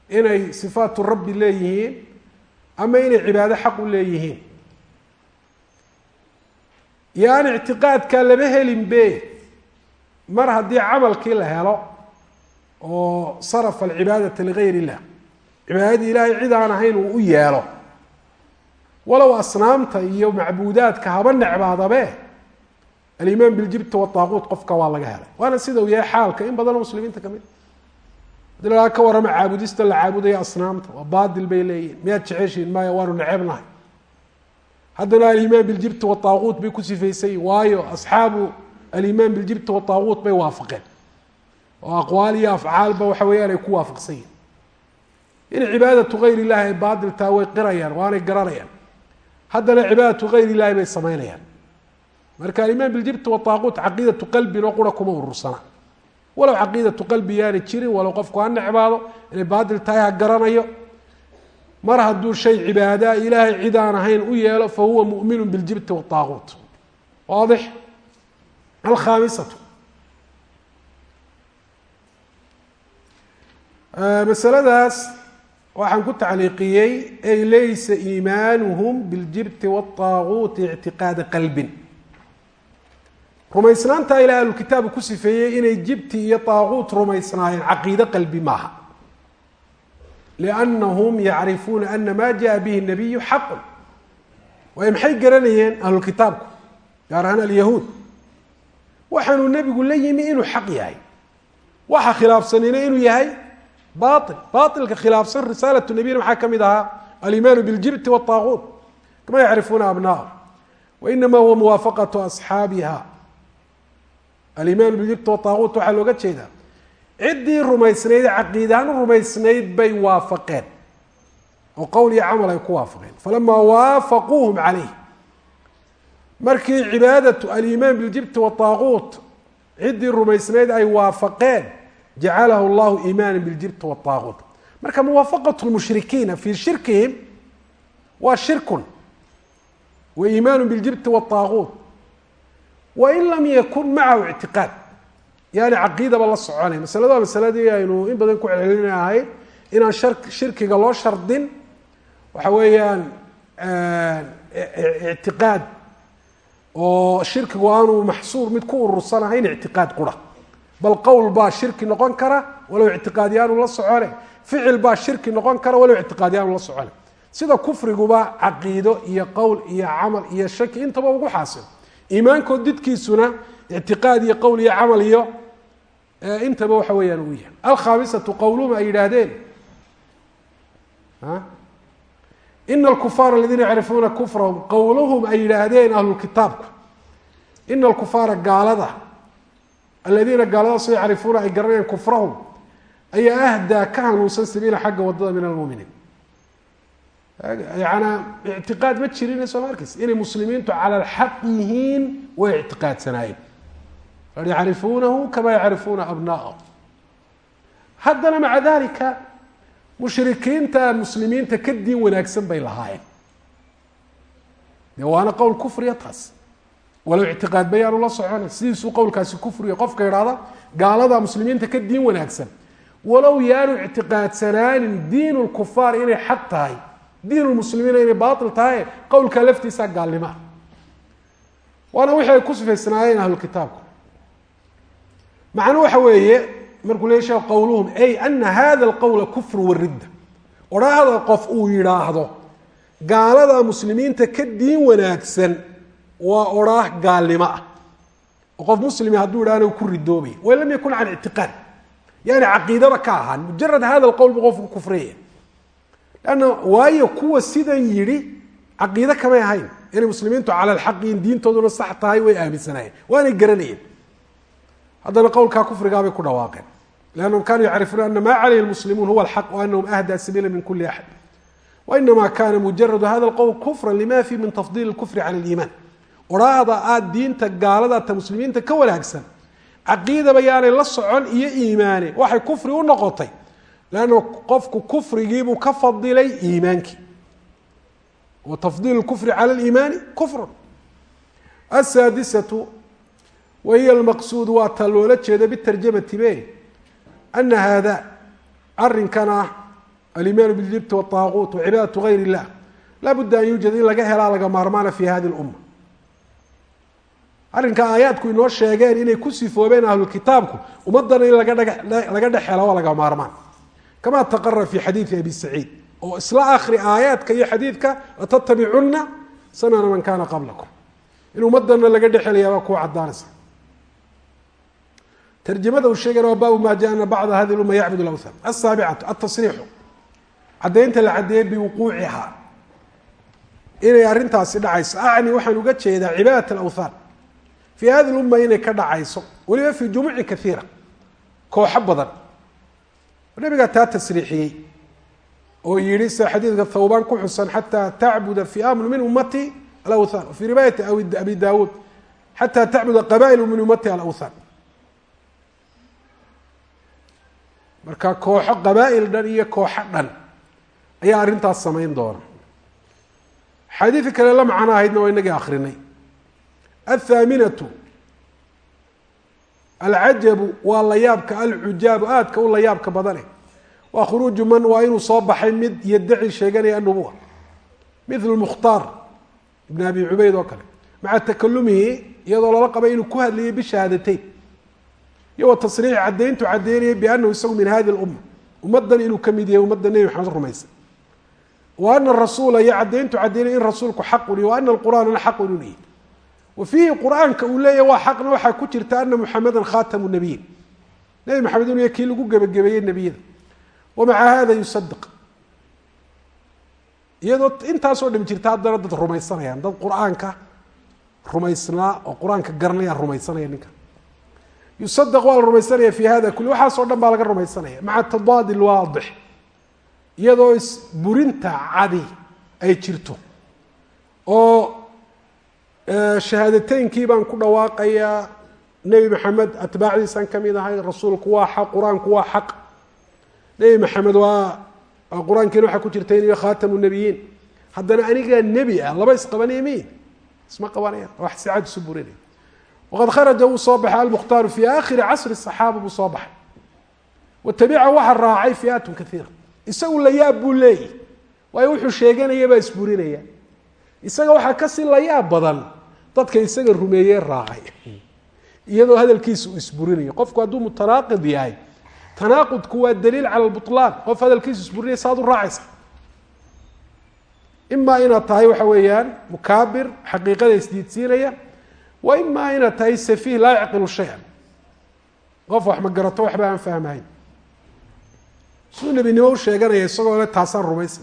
inay sifaatu rabbi leeyihiin ama inay cibaado xaq u leeyihiin iyo aan ictiqaadkaa lama helin be. Mar haddii camalkii la helo oo sarafa alcibaadata ligayr illah cibaadadii ilaahay cid aan ahayn uu u yeelo walow asnaamta iyo macbuudaadka haba necbaadabe alimaan biljibta wataaquut qofka waa laga helay. Waana sida uu yahay xaalka in badanoo muslimiinta ka mid haddii la ka warrama caabudista la caabudayo asnaamta. Waa baadil bay leeyihiin miyaad jeceshiin maya waanu necebnahay haddana alimaan biljibti wataaquut bay ku sifaysayin waayo asxaabu alimaan biljibti wataaquut bay waafaqeen. Oo aqwaal iyo afcaalba waxa weeyaan ay ku waafaqsan yihiin in cibaadatu gayr illahi ay baadiltaa way qirayaan waanay garanayaan. Haddana cibaadatu gayr illahi bay samaynayaan. Marka alimaan biljibti wataaquut caqiidatu qalbin oo qura kuma urursana. Walow caqiidatu qalbi yaana jirin walow qofku ha necbaado inay baadil tahay ha garanayo mar hadduu shay cibaada ilaahay cid aan ahayn u yeelo fahuwa muminu biljibti waaaquut waadix. Alkhaamisatu masaladaas waxaan ku tacliiqiyey ay laysa iimaanuhum biljibti waaaquuti ictiqaada qalbin. Rumaysnaanta ilaah ahlukitaabu ku sifeeyey inay jibti iyo aaquut rumaysnaayeen caqiide qalbi maaha. liannahum yacrifuuna ana ma jaءa bihi الnabiyu xaqu waayo maxay garanayeen ahlukitaabku gaar ahaan alyahuud waxaanuu nebigu la yimi inuu xaq yahay waxa khilaafsanina inuu yahay bail bailka khilaafsan risaalat nabiyina maxaa ka mid ahaa alimaanu biاljibti wالطaaguut kama yacrifuuna abnaah wainama huwa muwaafaqaةu asxaabiha alimaanu biljibti wالطaaguut waxaa looga jeedaa ciddii rumaysnayd caqiidahaan u rumaysnayd bay waafaqeen. Oo qowl iyo camal ay ku waafaqeen. Falamaa waafaquuhum calayh markii cibaadatu alimaan biljibti waaaquut ciddii rumaysnayd ay waafaqeen jacalahu llahu imaana biljibti waaaquut marka muwaafaqat lmushrikiina fii shirkihim waa shirkun. Wa iimaanu biljibti waaaquut wain lam yakun macahu ictiqaad yani caqiidaba la soconay masalada masaladii aynu in badan ku celcelina ahayd inaan shirkiga loo shardin. Waxa weeyaan ictiqaad. Oo shirkigu aanu maxsuur mid ku urursan ahayn ictiqaad qura. Bal qowl baa shirki noqon kara walow ictiqaadiyaanu la socone. Ficil baa shirki noqon kara walow ictiqaadiyaanu la socone. Sida kufriguba caqiido iyo qowl iyo camal iyo shaki intaba ugu xaasil iimaankood didkiisuna ictiqaad iyo qowl iyo camal iyo intaba waxa weeyaan uu yahay. alkhaamisatu qowluhum ay yidhaahdeen ina alkufaar aladiina yacrifuuna kufrahum qowluhum ay yidhaahdeen ahlulkitaabku ina alkufaara gaalada aladiina gaaladaasoo yacrifuuna ay garanayaan kufrahum ayaa ahdaa ka hanuunsan sabiila xagga waddada min almuminiin yana ictiqaad ma jirin soo inay muslimiintu cala alxaq yihiin way ictiqaadsanaayeen yacrifuunahu kama yacrifuuna abnaahum haddana maca dalika mushrikiinta muslimiinta ka diin wanaagsan bay lahaayeen de waana qowl kufriya taas walow ictiqaad bayaanu la soconay sidiisuu qowlkaasi kufriya qofka idhaahda gaalada muslimiinta ka diin wanaagsan walow yaanu ictiqaadsanaanin diin lkufaar inay xaq tahay diin lmuslimiina inay baail tahay qowlkaa laftiisaa gaalnimaa waana wixii ay ku sifaysnaayeen ahlukitaabku macnuu waxa weeye markuu le sheek qowluhum ay ana hada alqowla kufru waridda odhaahda qof uu yidhaahdo gaalada muslimiinta ka diin wanaagsan waa odhaah gaalnimo ah. Qof muslimi hadduu yidhahna ku ridoobaya wain lam yakun can ictiqaad. Yani caqiidaba ka ahaan mujarad hada alqowl buu qofku kufriyaya lanna waayo kuwa sidan yidhi caqiide kamay ahayn. Inay muslimiintu cala alxaqiin diintooduna sax tahay way aaminsanaayeen. Waanay garanayeen haddana qowlkaa kufrigaabay ku dhawaaqeen. Lanahum kanuu yacrifuuna ana ma calayhi lmuslimuun huwa alxaq waanahum ahdaa sabiila min kuli axad wainama kana mujaradu hada alqowl kufra lima fi min tafdiil kufri cala liimaan odhaahda aad diinta gaaladaata muslimiinta ka wanaagsan caqiidaba yaanay la socon iyo iimaane waxay kufri u noqotay lanna qofku kufrigiibuu ka fadilay iimaankii. Wa tafdiil kufri cala liimaani kufrun. Asaadisatu wahiya almaqsuud waa ta loola jeeda bitarjamati be ana hada arinkan ah alimaanu biljibti waaaguut wacibaadatu gayr illah laa budda an yuujad in laga helaa laga maarmaana fi hadi lumma arrinka aayaadku inoo sheegeen inay ku sifoobeen ahlulkitaabku ummadana in laga laga dhex hela waa laga maarmaan kama taqarara fi xadiidi abi saciid oo isla akri aayaadka iyo xadiidka latattabicunna sanana man kana qablakum in ummadana laga dhex helaya baa kuwa cadaanaysa tarjamada uu sheegana waa baabu ma ja ana bacda hadi lumma yacbud lawthan asaabicatu atasriixu caddaynta la caddeeyey biwuquuciha inay arrintaasi dhacayso. Acni waxaan uga jeedaa cibaadat alawthan fii hadi lumma inay ka dhacayso. Weliba fii jumuci kaiira kooxo badan. Nabigaa taa tasriixiyey. Oo yihi sida xadiidka thawbaan ku xusan xataa tacbuda fiamun min ummati alawthan wafii riwaayati abi daawuud xataa tacbuda marka kooxo qabaa'il dhan iyo kooxo dhan ayaa arrintaas samayn doona. Xadiid kale la macno ahaydna waa inagii akrinay athaaminatu alcajabu waa layaabka alcujaabu aadka u layaabka badane. Waa khuruuju man waa inuu soo baxay mid yadaci sheeganaya anubuwa mithlu mukhtaar ibn abi cubayd oo kale. Maca takalumihi iyadoo lala qabay inuu ku hadlayay bishahaadateyn iyo wa tasriixi caddayntu caddeynaya bianahu isagu min hadi lumma ummadan inuu ka mid yahay ummadda nebi maxamed rumaysan wa ana rasuula iyo caddayntu caddeynaya in rasuulku xaqun iyo wa ana alqur'aanana xaqun inuu yahay wa fiihi qur'aanka uu leeyahy waa xaqna waxaa ku jirta ana muxamedan khatamu nabiyin. Nebi maxamed inuu yahy kii lagu gebagabeeyey nebiyada. Wa maca hada yusadaq iyadoo intaasoo dham jirta haddana dad rumaysanayaan dad qur'aanka rumaysnaa oo qur'aanka garanaya rumaysanaya ninka yusadaq waa la rumaysanaya fi hada kuli waxaasoo dhan baa laga rumaysanaya maca tadaadi lwaadix iyadoo isburinta cadi ay jirto oo shahaadateynkii baan ku dhawaaqayaa nebi maxamed atbaacdiisaan ka mid ahay rasuulku waa xaq qur'aanku waa xaq. Nebi maxamed waa qur'aankiina waxaa ku jirta in khatamu nabiyiin. Haddana anigaa nebi ah laba isqabanaya mi isma qabanaya wax si cad isu burinaya waqad kharaja wuu soo baxay almukhtaaru fi akhiri casri saxaaba buu soo baxay watabica waxa raacay fiatun kaiira isagu layaab buu leeyahy waayo wuxuu sheeganaya baa isburinaya isaga waxaa ka sii layaab badan dadka isaga rumeeyey raacay iyadoo hadalkiisa uu isburinayo qofku hadduu mutanaaqid yahay tanaaqudku waa daliil cala lbulaan qof hadalkiisa isburinaya saad u raacaysa imaa inaad tahay waxa weeyaan mukaabir xaqiiqada isdiidsiinaya wa imaa inaad tahay safiih laa yacqilu shay-an? Qof wax ma garato waxba aan fahmahayn siduu nebinimo u sheeganaya isagoo le taasaan rumaysa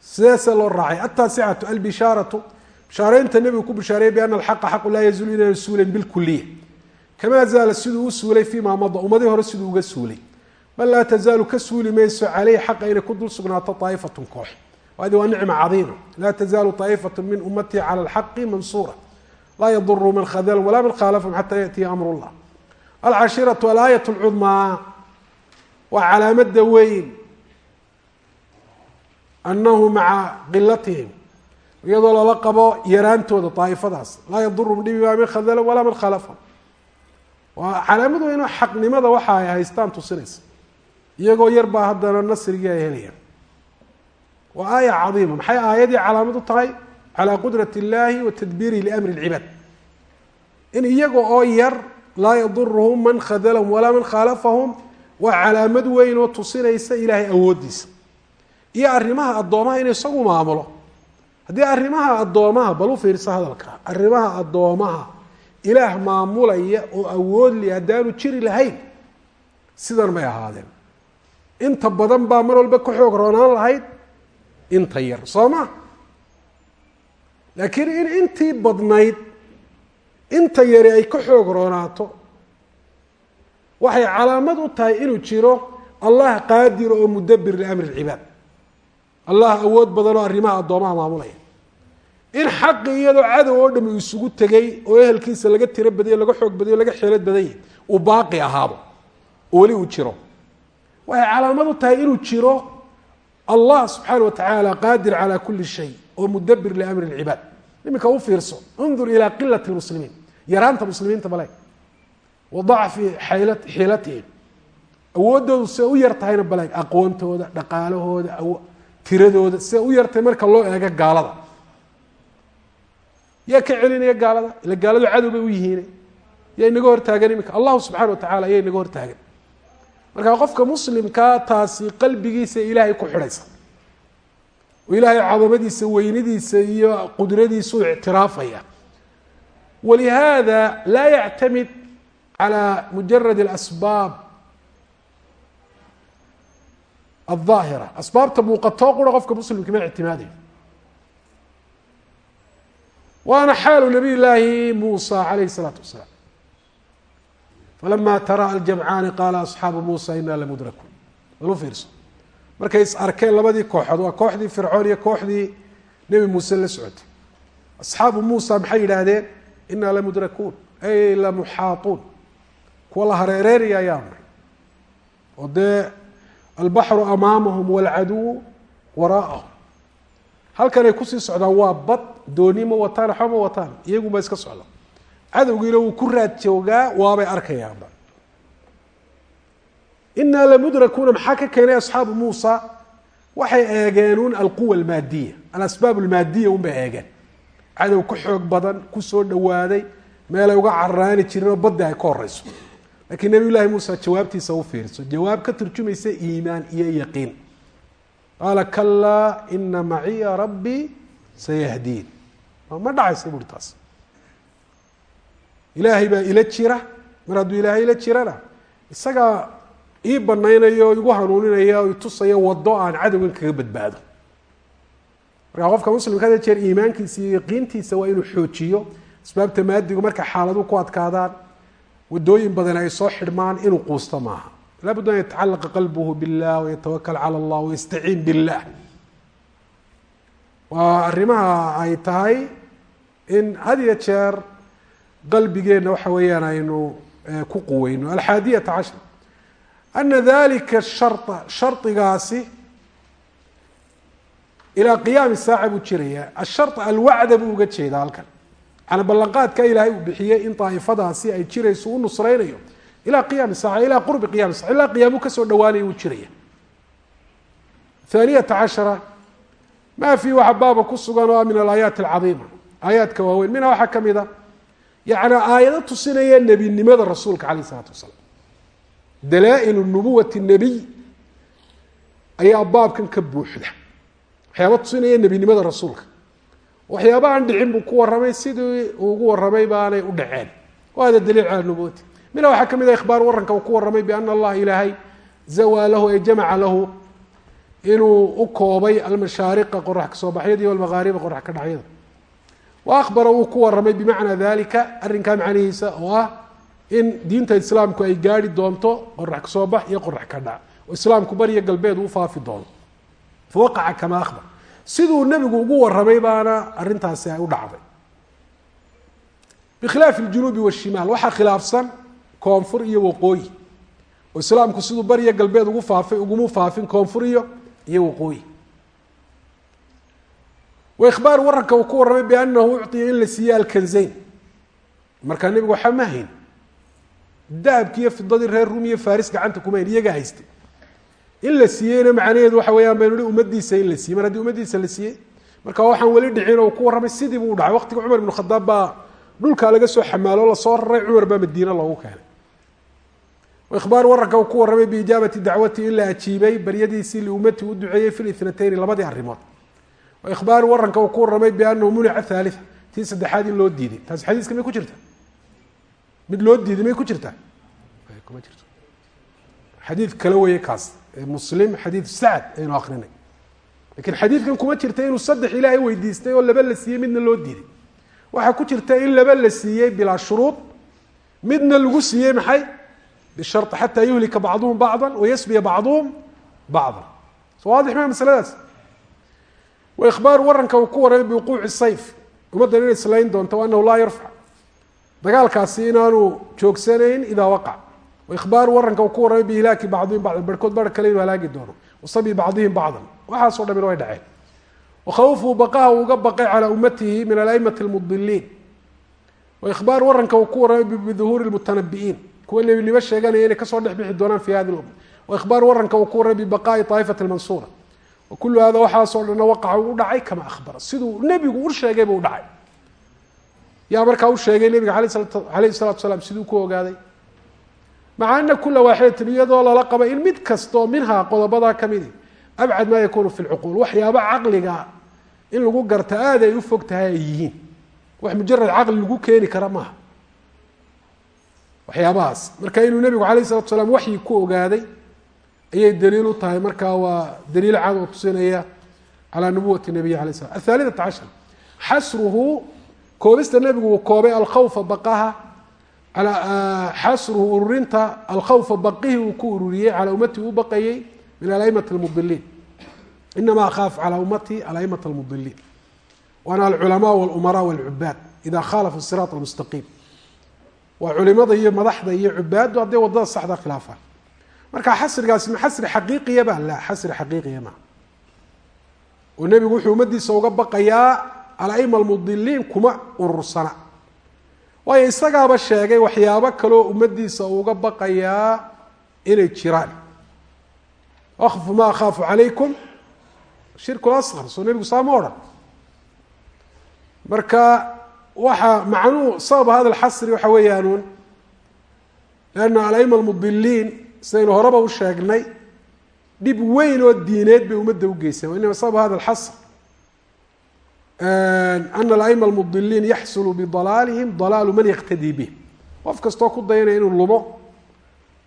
sideese loo raacay. Ataasicatu albishaaratu. Bishaareynta nebigu ku bishaareeyey biana alxaqa xaqu laa yazuulu inaan suulan bilkuliya kamaa zaala siduu u suulay fiima mada ummadii hore siduu uga suulay. Bal laa tazaalu ka suuli mayso caleyhi xaqa inay ku dul sugnaato aa'ifatun koox. Hadi waa nicma cadiima laa tazaalu طaa'ifatu min laa yaduru man khadlhm wala man khaalafahum xata yaأtiya amr اllah alcashiraةu alaayat اlcudmaa waa calaamada weyn anahu maca qilatihim iyadoo lala qabo yaraantooda طaa'ifadaas laa yadurhum dhibi maa man khadlhm walaa man khaalafahum waa calaamad weyn oo xaqnimada waxa ay haystaan tusinaysa iyagoo yar baa haddana nasrigii ay helayaan waa aaya cadiima maxay aayadii calaamad u tahay calaa qudrat اllahi wa tadbiirihi liamri اlcibaad in iyaga oo yar laa yaduruhum man khadlahum walaa man khaalafahum waa calaamad weyn oo tusinaysa ilaahay awooddiisa. Iyo arrimaha addoomaha inuu isagu maamulo. Haddii arrimaha addoomaha bal u fiirsa hadalka. Arrimaha addoomaha ilaah maamulaya oo awood li haddaanu jiri lahayn sidan may ahaadeen. Inta badan baa mar walba ka xoog roonaan lahayd inta yar. Soo ma laakiin in intii badnayd inta yari ay ka xoog roonaato waxay calaamad u tahay inuu jiro allah qaadiro oo mudabir liamri lcibaad allah awood badan oo arrimaha addoomaha maamulaya. In xaqi iyadoo cadow oo dham uu isugu tegay oo ehelkiisa laga tiro badayo laga xoog badayo laga xeelad badanya uu baaqi ahaado oo weli uu jiro. Waxay calaamad u tahay inuu jiro allah subxaana wa tacaala qaadir calaa kuli shay oo mudabir liamri lcibaad iminka u fiirso undur ilaa qilati lmuslimiin yaraanta muslimiinta bale wa dacfi xiilatihim. Awooddoodu see u yar tahayna aqoontooda dhaqaalahooda tiradooda see u yartahay marka loo eego gaalada. Yaa ka celinaya gaalada? Ila gaaladu cadow bay u yihiine. Yaa inaga hortaagan iminka allahu subxana wa tacala ayaa inaga hortaagan. Marka qofka muslimkaa taasi qalbigiisa ilaahay ku xidhaysa ilaahay cadamadiisa weynidiisa iyo qudradiisa u ictiraafaya walihaada laa yactamid calى mujarad اlasbaab alظaahira asbaabta muuqatoo qura qofka muslimka ma ictimaadayo waana xaalu nabiy llaahi muusa alayh الsalaatu wasalaam falama tara'a aljamcaani qaala asxaabu muusa ina lamudrakuun bal u fiirso markay is arkeen labadii kooxood waa kooxdii fircoon iyo kooxdii nebi muuse la socotay. Asxaabu muusa maxay yidhaahdeen? Inaa lamudrakuun ay lamuxaatuun kuwa la hareereynaya ayaa oo dee albaxru amaamahum waalcaduwu waraa'ahum. Halkan ay ku sii socdaan waa bad dooni ma wataan waxba ma wataan iyagu ma iska socda cadowgiina wuu ku raad joogaa waabay arkayaanba inaa lamudrakuuna maxaa ka keenay asxaabu muusa? Waxay eegeenuun alquwa almaadiya alasbaab almaadiya unbay eegeen. Cadow ka xoog badan ku soo dhawaaday meelay uga cararaani jirin oo baddi ay ka horeyso. Lakiin nabiy llaahi muusa jawaabtiisa u fiirso. Jawaab ka turjumaysa iimaan iyo yaqiin. Qaala kalaa ina maciya rabbii sayahdiin ma dhacaysa buuri taas ilaahay baa ila jira. Mar hadduu ilaahay ila jirana isagaa ii banaynayo o igu hanuuninaya o itusaya wado aan cadowgan kaga badbaado. Markaa qofka muslimka hada jeer iimaankiisa iyo yaqiintiisa waa inuu xoojiyo asbaabta maadigu markay xaaladu ku adkaadaan wadooyin badan ay soo xidhmaan inuu quusto maaha. Laabudda an yatacalaqa qalbuhu billah wayatawakal cala allah wayastaciin billah waa arrimaha ay tahay in had iyo jeer qalbigeenna waxa weeyaan aynu ku quweyno. Alxaadiyata cashar ana dalika shara shardigaasi ilaa qiyaami saaca buu jiraya ashar alwacda buu uga jeedaa halkan yani ballanqaadka ilaahay uu bixiyey in daa'ifadaasi ay jirayso u nusraynayo ilaa qiyaami saaca ilaa qurbi qiyami saca ilaa qiyaamu ka soo dhawaanaya uu jiraya thaaniyata cashara ma fii waxa baaba ku sugan oo min alaayaati alcadiima aayaadka waaweyn minha waxaa ka mid a yani aayado tusinaya nebinimada rasuulka calayh isalaatu wasalaam dalaa-il nubuwati nebiy ayaa baabkan ka buuxda. Waxyaaba tusinaya nebinimada rasuulka. Waxyaaba aan dhicin buu ku warramay sidii uu ugu warramay baanay u dhaceen. Wa hada daliil cala nubuwati minha waxaa ka mid a ikhbaar waranka uu ku warramay biana allaha ilaahay zawaa lahu ay jamaca lahu inuu u koobay almashaariqa qorax ka soo baxyadii walmaqaariba qorax ka dhacyada wa ahbara uu ku warramay bimacnaa dalika arrinkaa macnihiisa oo ah in diinta islaamku ay gaari doonto qorax ka soo bax iyo qorax ka dhac. Oo islaamku bariyo galbeed uu faafi doono. Fawaqaca kamaa ahbar siduu nebigu ugu warramay baana arrintaasi ay u dhacday. Bikhilaafi aljunuubi washimaal waxaa khilaafsan koonfur iyo waqooyi. Oo islaamku siduu bariyo galbeed ugu faafay uguma faafin koonfur iyo iyo waqooyi. Wa ikhbaar waranka uu ku warramay bianahu ucطiya in la siiyey alkanzayn. Markaa nebigu waxaa ma hayn dahabki iyo fidadii reer rum iyo faris gacanta kuma hayn iyaga haystay in la siiyeyna macnaheedu waxa weeyaan baynu hi ummadiisa in la siiyey. Mar haddii ummadiisa la siiyey marka waxaan weli dhicin oo ku warramay sidii buu u dhacay. Waqtiga cumar ibnu khadaab baa dhulkaa laga soo xamaalo la soo raray cumar baa madiine loogu keenay. Ikhbaar waranka uu ku warramay biijaabati dacwati in la ajiibay baryadiisii liummati u duceeyey fi lithnatayni labadii arrimood. Wa ikhbaar waranka uu ku warramay bianahu munica thaalia tii saddexaad in loo diiday taasi xadiiska may ku jirta mid loo diiday may ku jirtaa? Kuma jirto. Xadiid kale weeye kaas. Muslim xadiid sacd aynu akrinay lakiin xadiidkan kuma jirta inuu saddex ilaahay weydiistay oo laba la siiyey midna loo diiday. Waxaa ku jirta in laba la siiyey bilaa shuruud midna lagu siiyey maxay? Bishari xataa yuhlika bacduhum bacda wayasbiya bacduhum bacda so waadix maa masaladaas? Wa ikhbaar waranka uu ku warramay biwuquuci sayf. Ummaddan inay islayn doonto anahu laa yarfac dagaalkaasi inaanu joogsanayn idaa waqac wa ikhbaar waranka uu ku warramay biihlaaki bacdihim bacdan barhkood bar kale inuu halaagi doono. Wasabi bacdihim bacdan. Waxaasoo dhamina way dhaceen. Wakhawfuu baqaha uga baqay calaa ummatihi min alaimati almudiliin wa ikhbaar waranka uu ku warramay biduhuuri lmutanabi'iin kuwa nebinimo sheeganaya inay ka soo dhex bixi doonaan fi hadi lumma wa ikhbaar waranka uu ku warramay bibaqaa'i aa'ifati almansuura wa kullu hada waxaasoo dhanna waqaca uu dhacay kama ahbara siduu nebigu u sheegay buu dhacay yaa markaa u sheegay nebiga alayhi salatu salaam siduu ku ogaaday. Maca ana kula waaxidatin iyadoo lala qaba in mid kastoo minhaa qodobadaa kamidi abcad maa yakunu fi lcuquul waxyaaba caqliga in lagu garta aad ay u fog tahay ay yihiin. Wax mujarad caqli lagu keeni kara maaha. Waxyaabahaas. Marka inuu nebigu alayh salatu salaam waxyi ku ogaaday ayay daliil u tahay. Markaa waa daliil cad oo tusinaya calaa nubuwati nabiy alay slam athaalidata cashar. Xasruhu koobista nebigu uu koobay alkhawfa baqaha xasruhu ururinta alkhawfa baqihii uu ku ururiyey calaa ummatii u baqayey min alaimati almudiliin inama akhaaf calaa ummati alaimata almudiliin waana alculamaa walumaraa walcubaad ida khaalafu siraat almustaqiim. Waa culimada iyo madaxda iyo cubaaddu hadday waddada saxda khilaafaan marka xasrigaasi ma xasri xaqiiqiya ba la xasri xaqiiqiya maa oo nebigu wuxuu ummadiisa uga baqayaa alaima almudiliin kuma urursana. Waayo isagaaba sheegay waxyaabo kaloo ummaddiisa uga baqayaa inay jiraan. Akfu ma akhaafu calaykum shirku asqar soo nebigu saama odhan. Marka waxa macnuhu sabab hada alxasri waxa weeyaanuun lanna alaima almudiliin sidaynu horeba u sheegnay dhib weyn oo diineed bay ummadda u geyseen inama sabab hada alxasr ana alaima almudiliin yaxsulu bidalaalihim dalaalu man yaqtadii bih. Qof kastoo ku dayanaya inuu lumo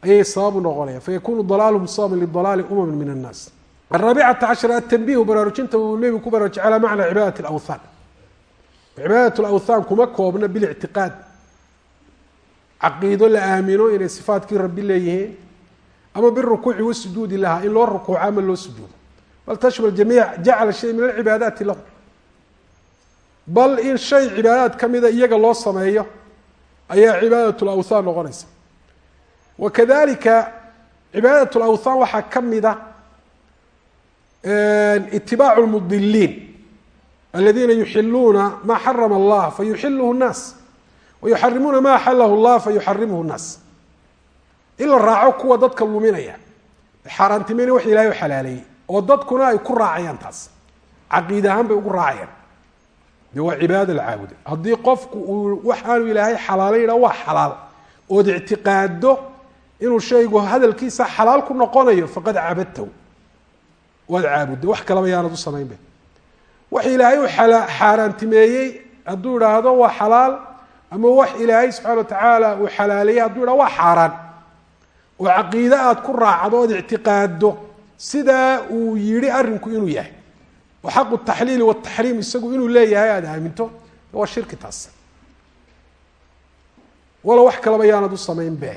ayay sabab u noqonaya. Fayakunu dalaaluhum sababan lidalaali umami min annaas. Araabicata cashar atanbihu baraarujinta uu nebigu ku baraarujay calaa macna cibaadat alawthaan cibaadat lawthaan kuma koobna bilictiqaad caqiido la aamino inay sifaatkii rabbi leeyihiin ama birukuuci wasujuudi laha in loo rukuuco ama loo sujuudo. Bal tashmal jamiic jacala shay min alcibaadaati lahu bal in shay cibaadaad ka mida iyaga loo sameeyo ayaa cibaadat lawthaan noqonaysa. Wa kadalika cibaadat lawthaan waxaa ka mida itibaacu lmudiliin aladiina yuxiluuna maa xarama allah fayuxiluhu nnaas wayuxarimuuna ma axalahu llah fayuxarimuhu nnaas. In la raaco kuwa dadka luminaya xaaraantimayna wax ilahay u xalaaleeyey oo dadkuna ay ku raacayaan taas. Caqiid ahaan bay ugu raacayaan de waa cibaada la caabuda haddii qofku uu wax aanu ilaahay xalaalayn yidhaha waa xalaal. Ood ictiqaado inuu shaygu hadalkiisa xalaal ku noqonayo faqad cabadtahu waad caabudda wax kaleba yaanad u samaynba wax ilaahay u xaaraantimeeyey hadduu idhaahdo waa xalaal ama wax ilaahay wa tacaala uu xalaaleeyey hadduu idhahdo waa xaaraan. Oo caqiide aad ku raacdo ood ictiqaado sidaa uu yidhi arrinku inuu yahay xaqu taxliili wataxriim isagu inuu leeyahay aada aaminto waa shirki taas walo wax kaleba yaanad u samayn be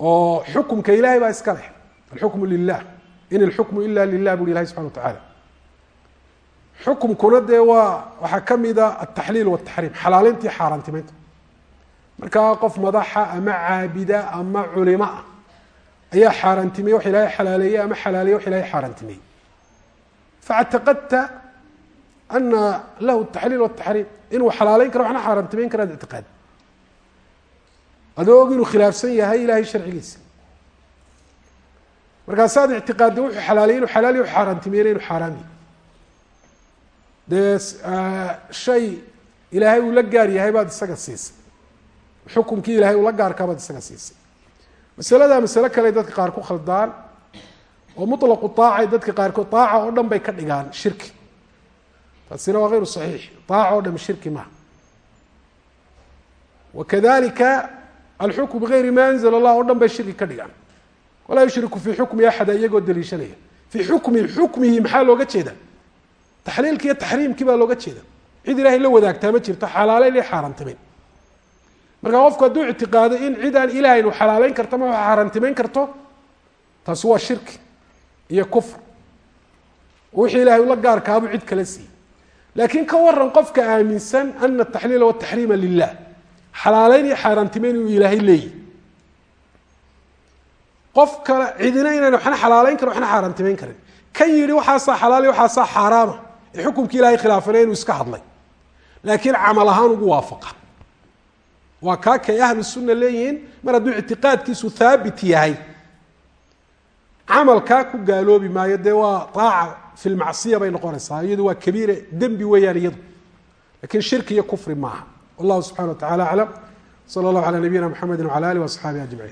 oo xukumka ilahay baa iska leh alxukmu lilah in ilxukmu ila lilah buri ilahi subxana wa tacaala xukumkuna dee waa waxaa ka mida altaxliil wataxriim xalaaleyntii xaaraantimeynta markaa qof madaxa ama caabida ama culimo ah ayaa xaaraantimeyey wax ilaahay xalaaleeyey ama xalaaleeye wax ilahay xaaraantimeeyey faاctaqadta ana lahu taxliil wataxriim inuu xalaaleyn karo waxna xaaraantimeyn karaad ictiqaad adoo og inuu khilaafsan yahay ilahay sharcigiisa markaasaad ictiqaadda wuxuu xalaaleyey inu xalaaliy wax xaaraantimeyna inu xaaraamiy dee shay ilaahay uu la gaar yahay baad isaga siisay xukumkii ilahay ula gaarkaa baad isaga siisay masaladaa masale kale dadka qaar ku oo mulaqu aacay dadka qaarkood aaca oo dhan bay ka dhigaan shirki. Taasina waa hayru saxiix. Aaca oo dham shirki maha wakadalika alxukm bigayri ma anzl allah oo dhan bay shirki ka dhigaan. Walaa yushriku fii xukmi axada iyagoo daliishanaya. Fii xukmi xukmihi maxaa looga jeeda? Taxliilki taxriimkii baa looga jeeda. Cid ilahay la wadaagtaa ma jirto xalaaleyn iyo xaaraantimeyn. Marka qofku hadduu ictiqaado in cid aan ilaahayn xalaaleyn karto ma xaaraantimeyn karto taasi waa shirki iyo kufr. Wixii ilahay ula gaarkaabuu cid kala siiyey. Laakiin ka waran qofka aaminsan ana ataxliila wataxriima lilah xalaaleyn iyo xaaraantimeyn inuu ilaahay leeyihi qof kale cidina inaan waxna xalaaleyn karin waxna xaaraantimeyn karin. Kan yidhi waxaasaa xalaali waxaasaa xaaraama. Ee xukumkii ilahay khilaafana inuu iska hadlay. Laakiin camal ahaan ugu waafaqa. Waa kaa kay ahlu sunna leeyihiin mar hadduu ictiqaadkiisu haabit yahay camalkaa ku gaaloobi maayo dee waa aaca fi lmacsiya bay noqonaysaa. Iyadu waa kabiire dembi weeyaan iyadu. Lakin shirki iyo kufri maaha. Wallahu subxana wa tacala aclam sala allahu calaa nabiyina mxamedi wcala alih waasxaabihi ajmaciin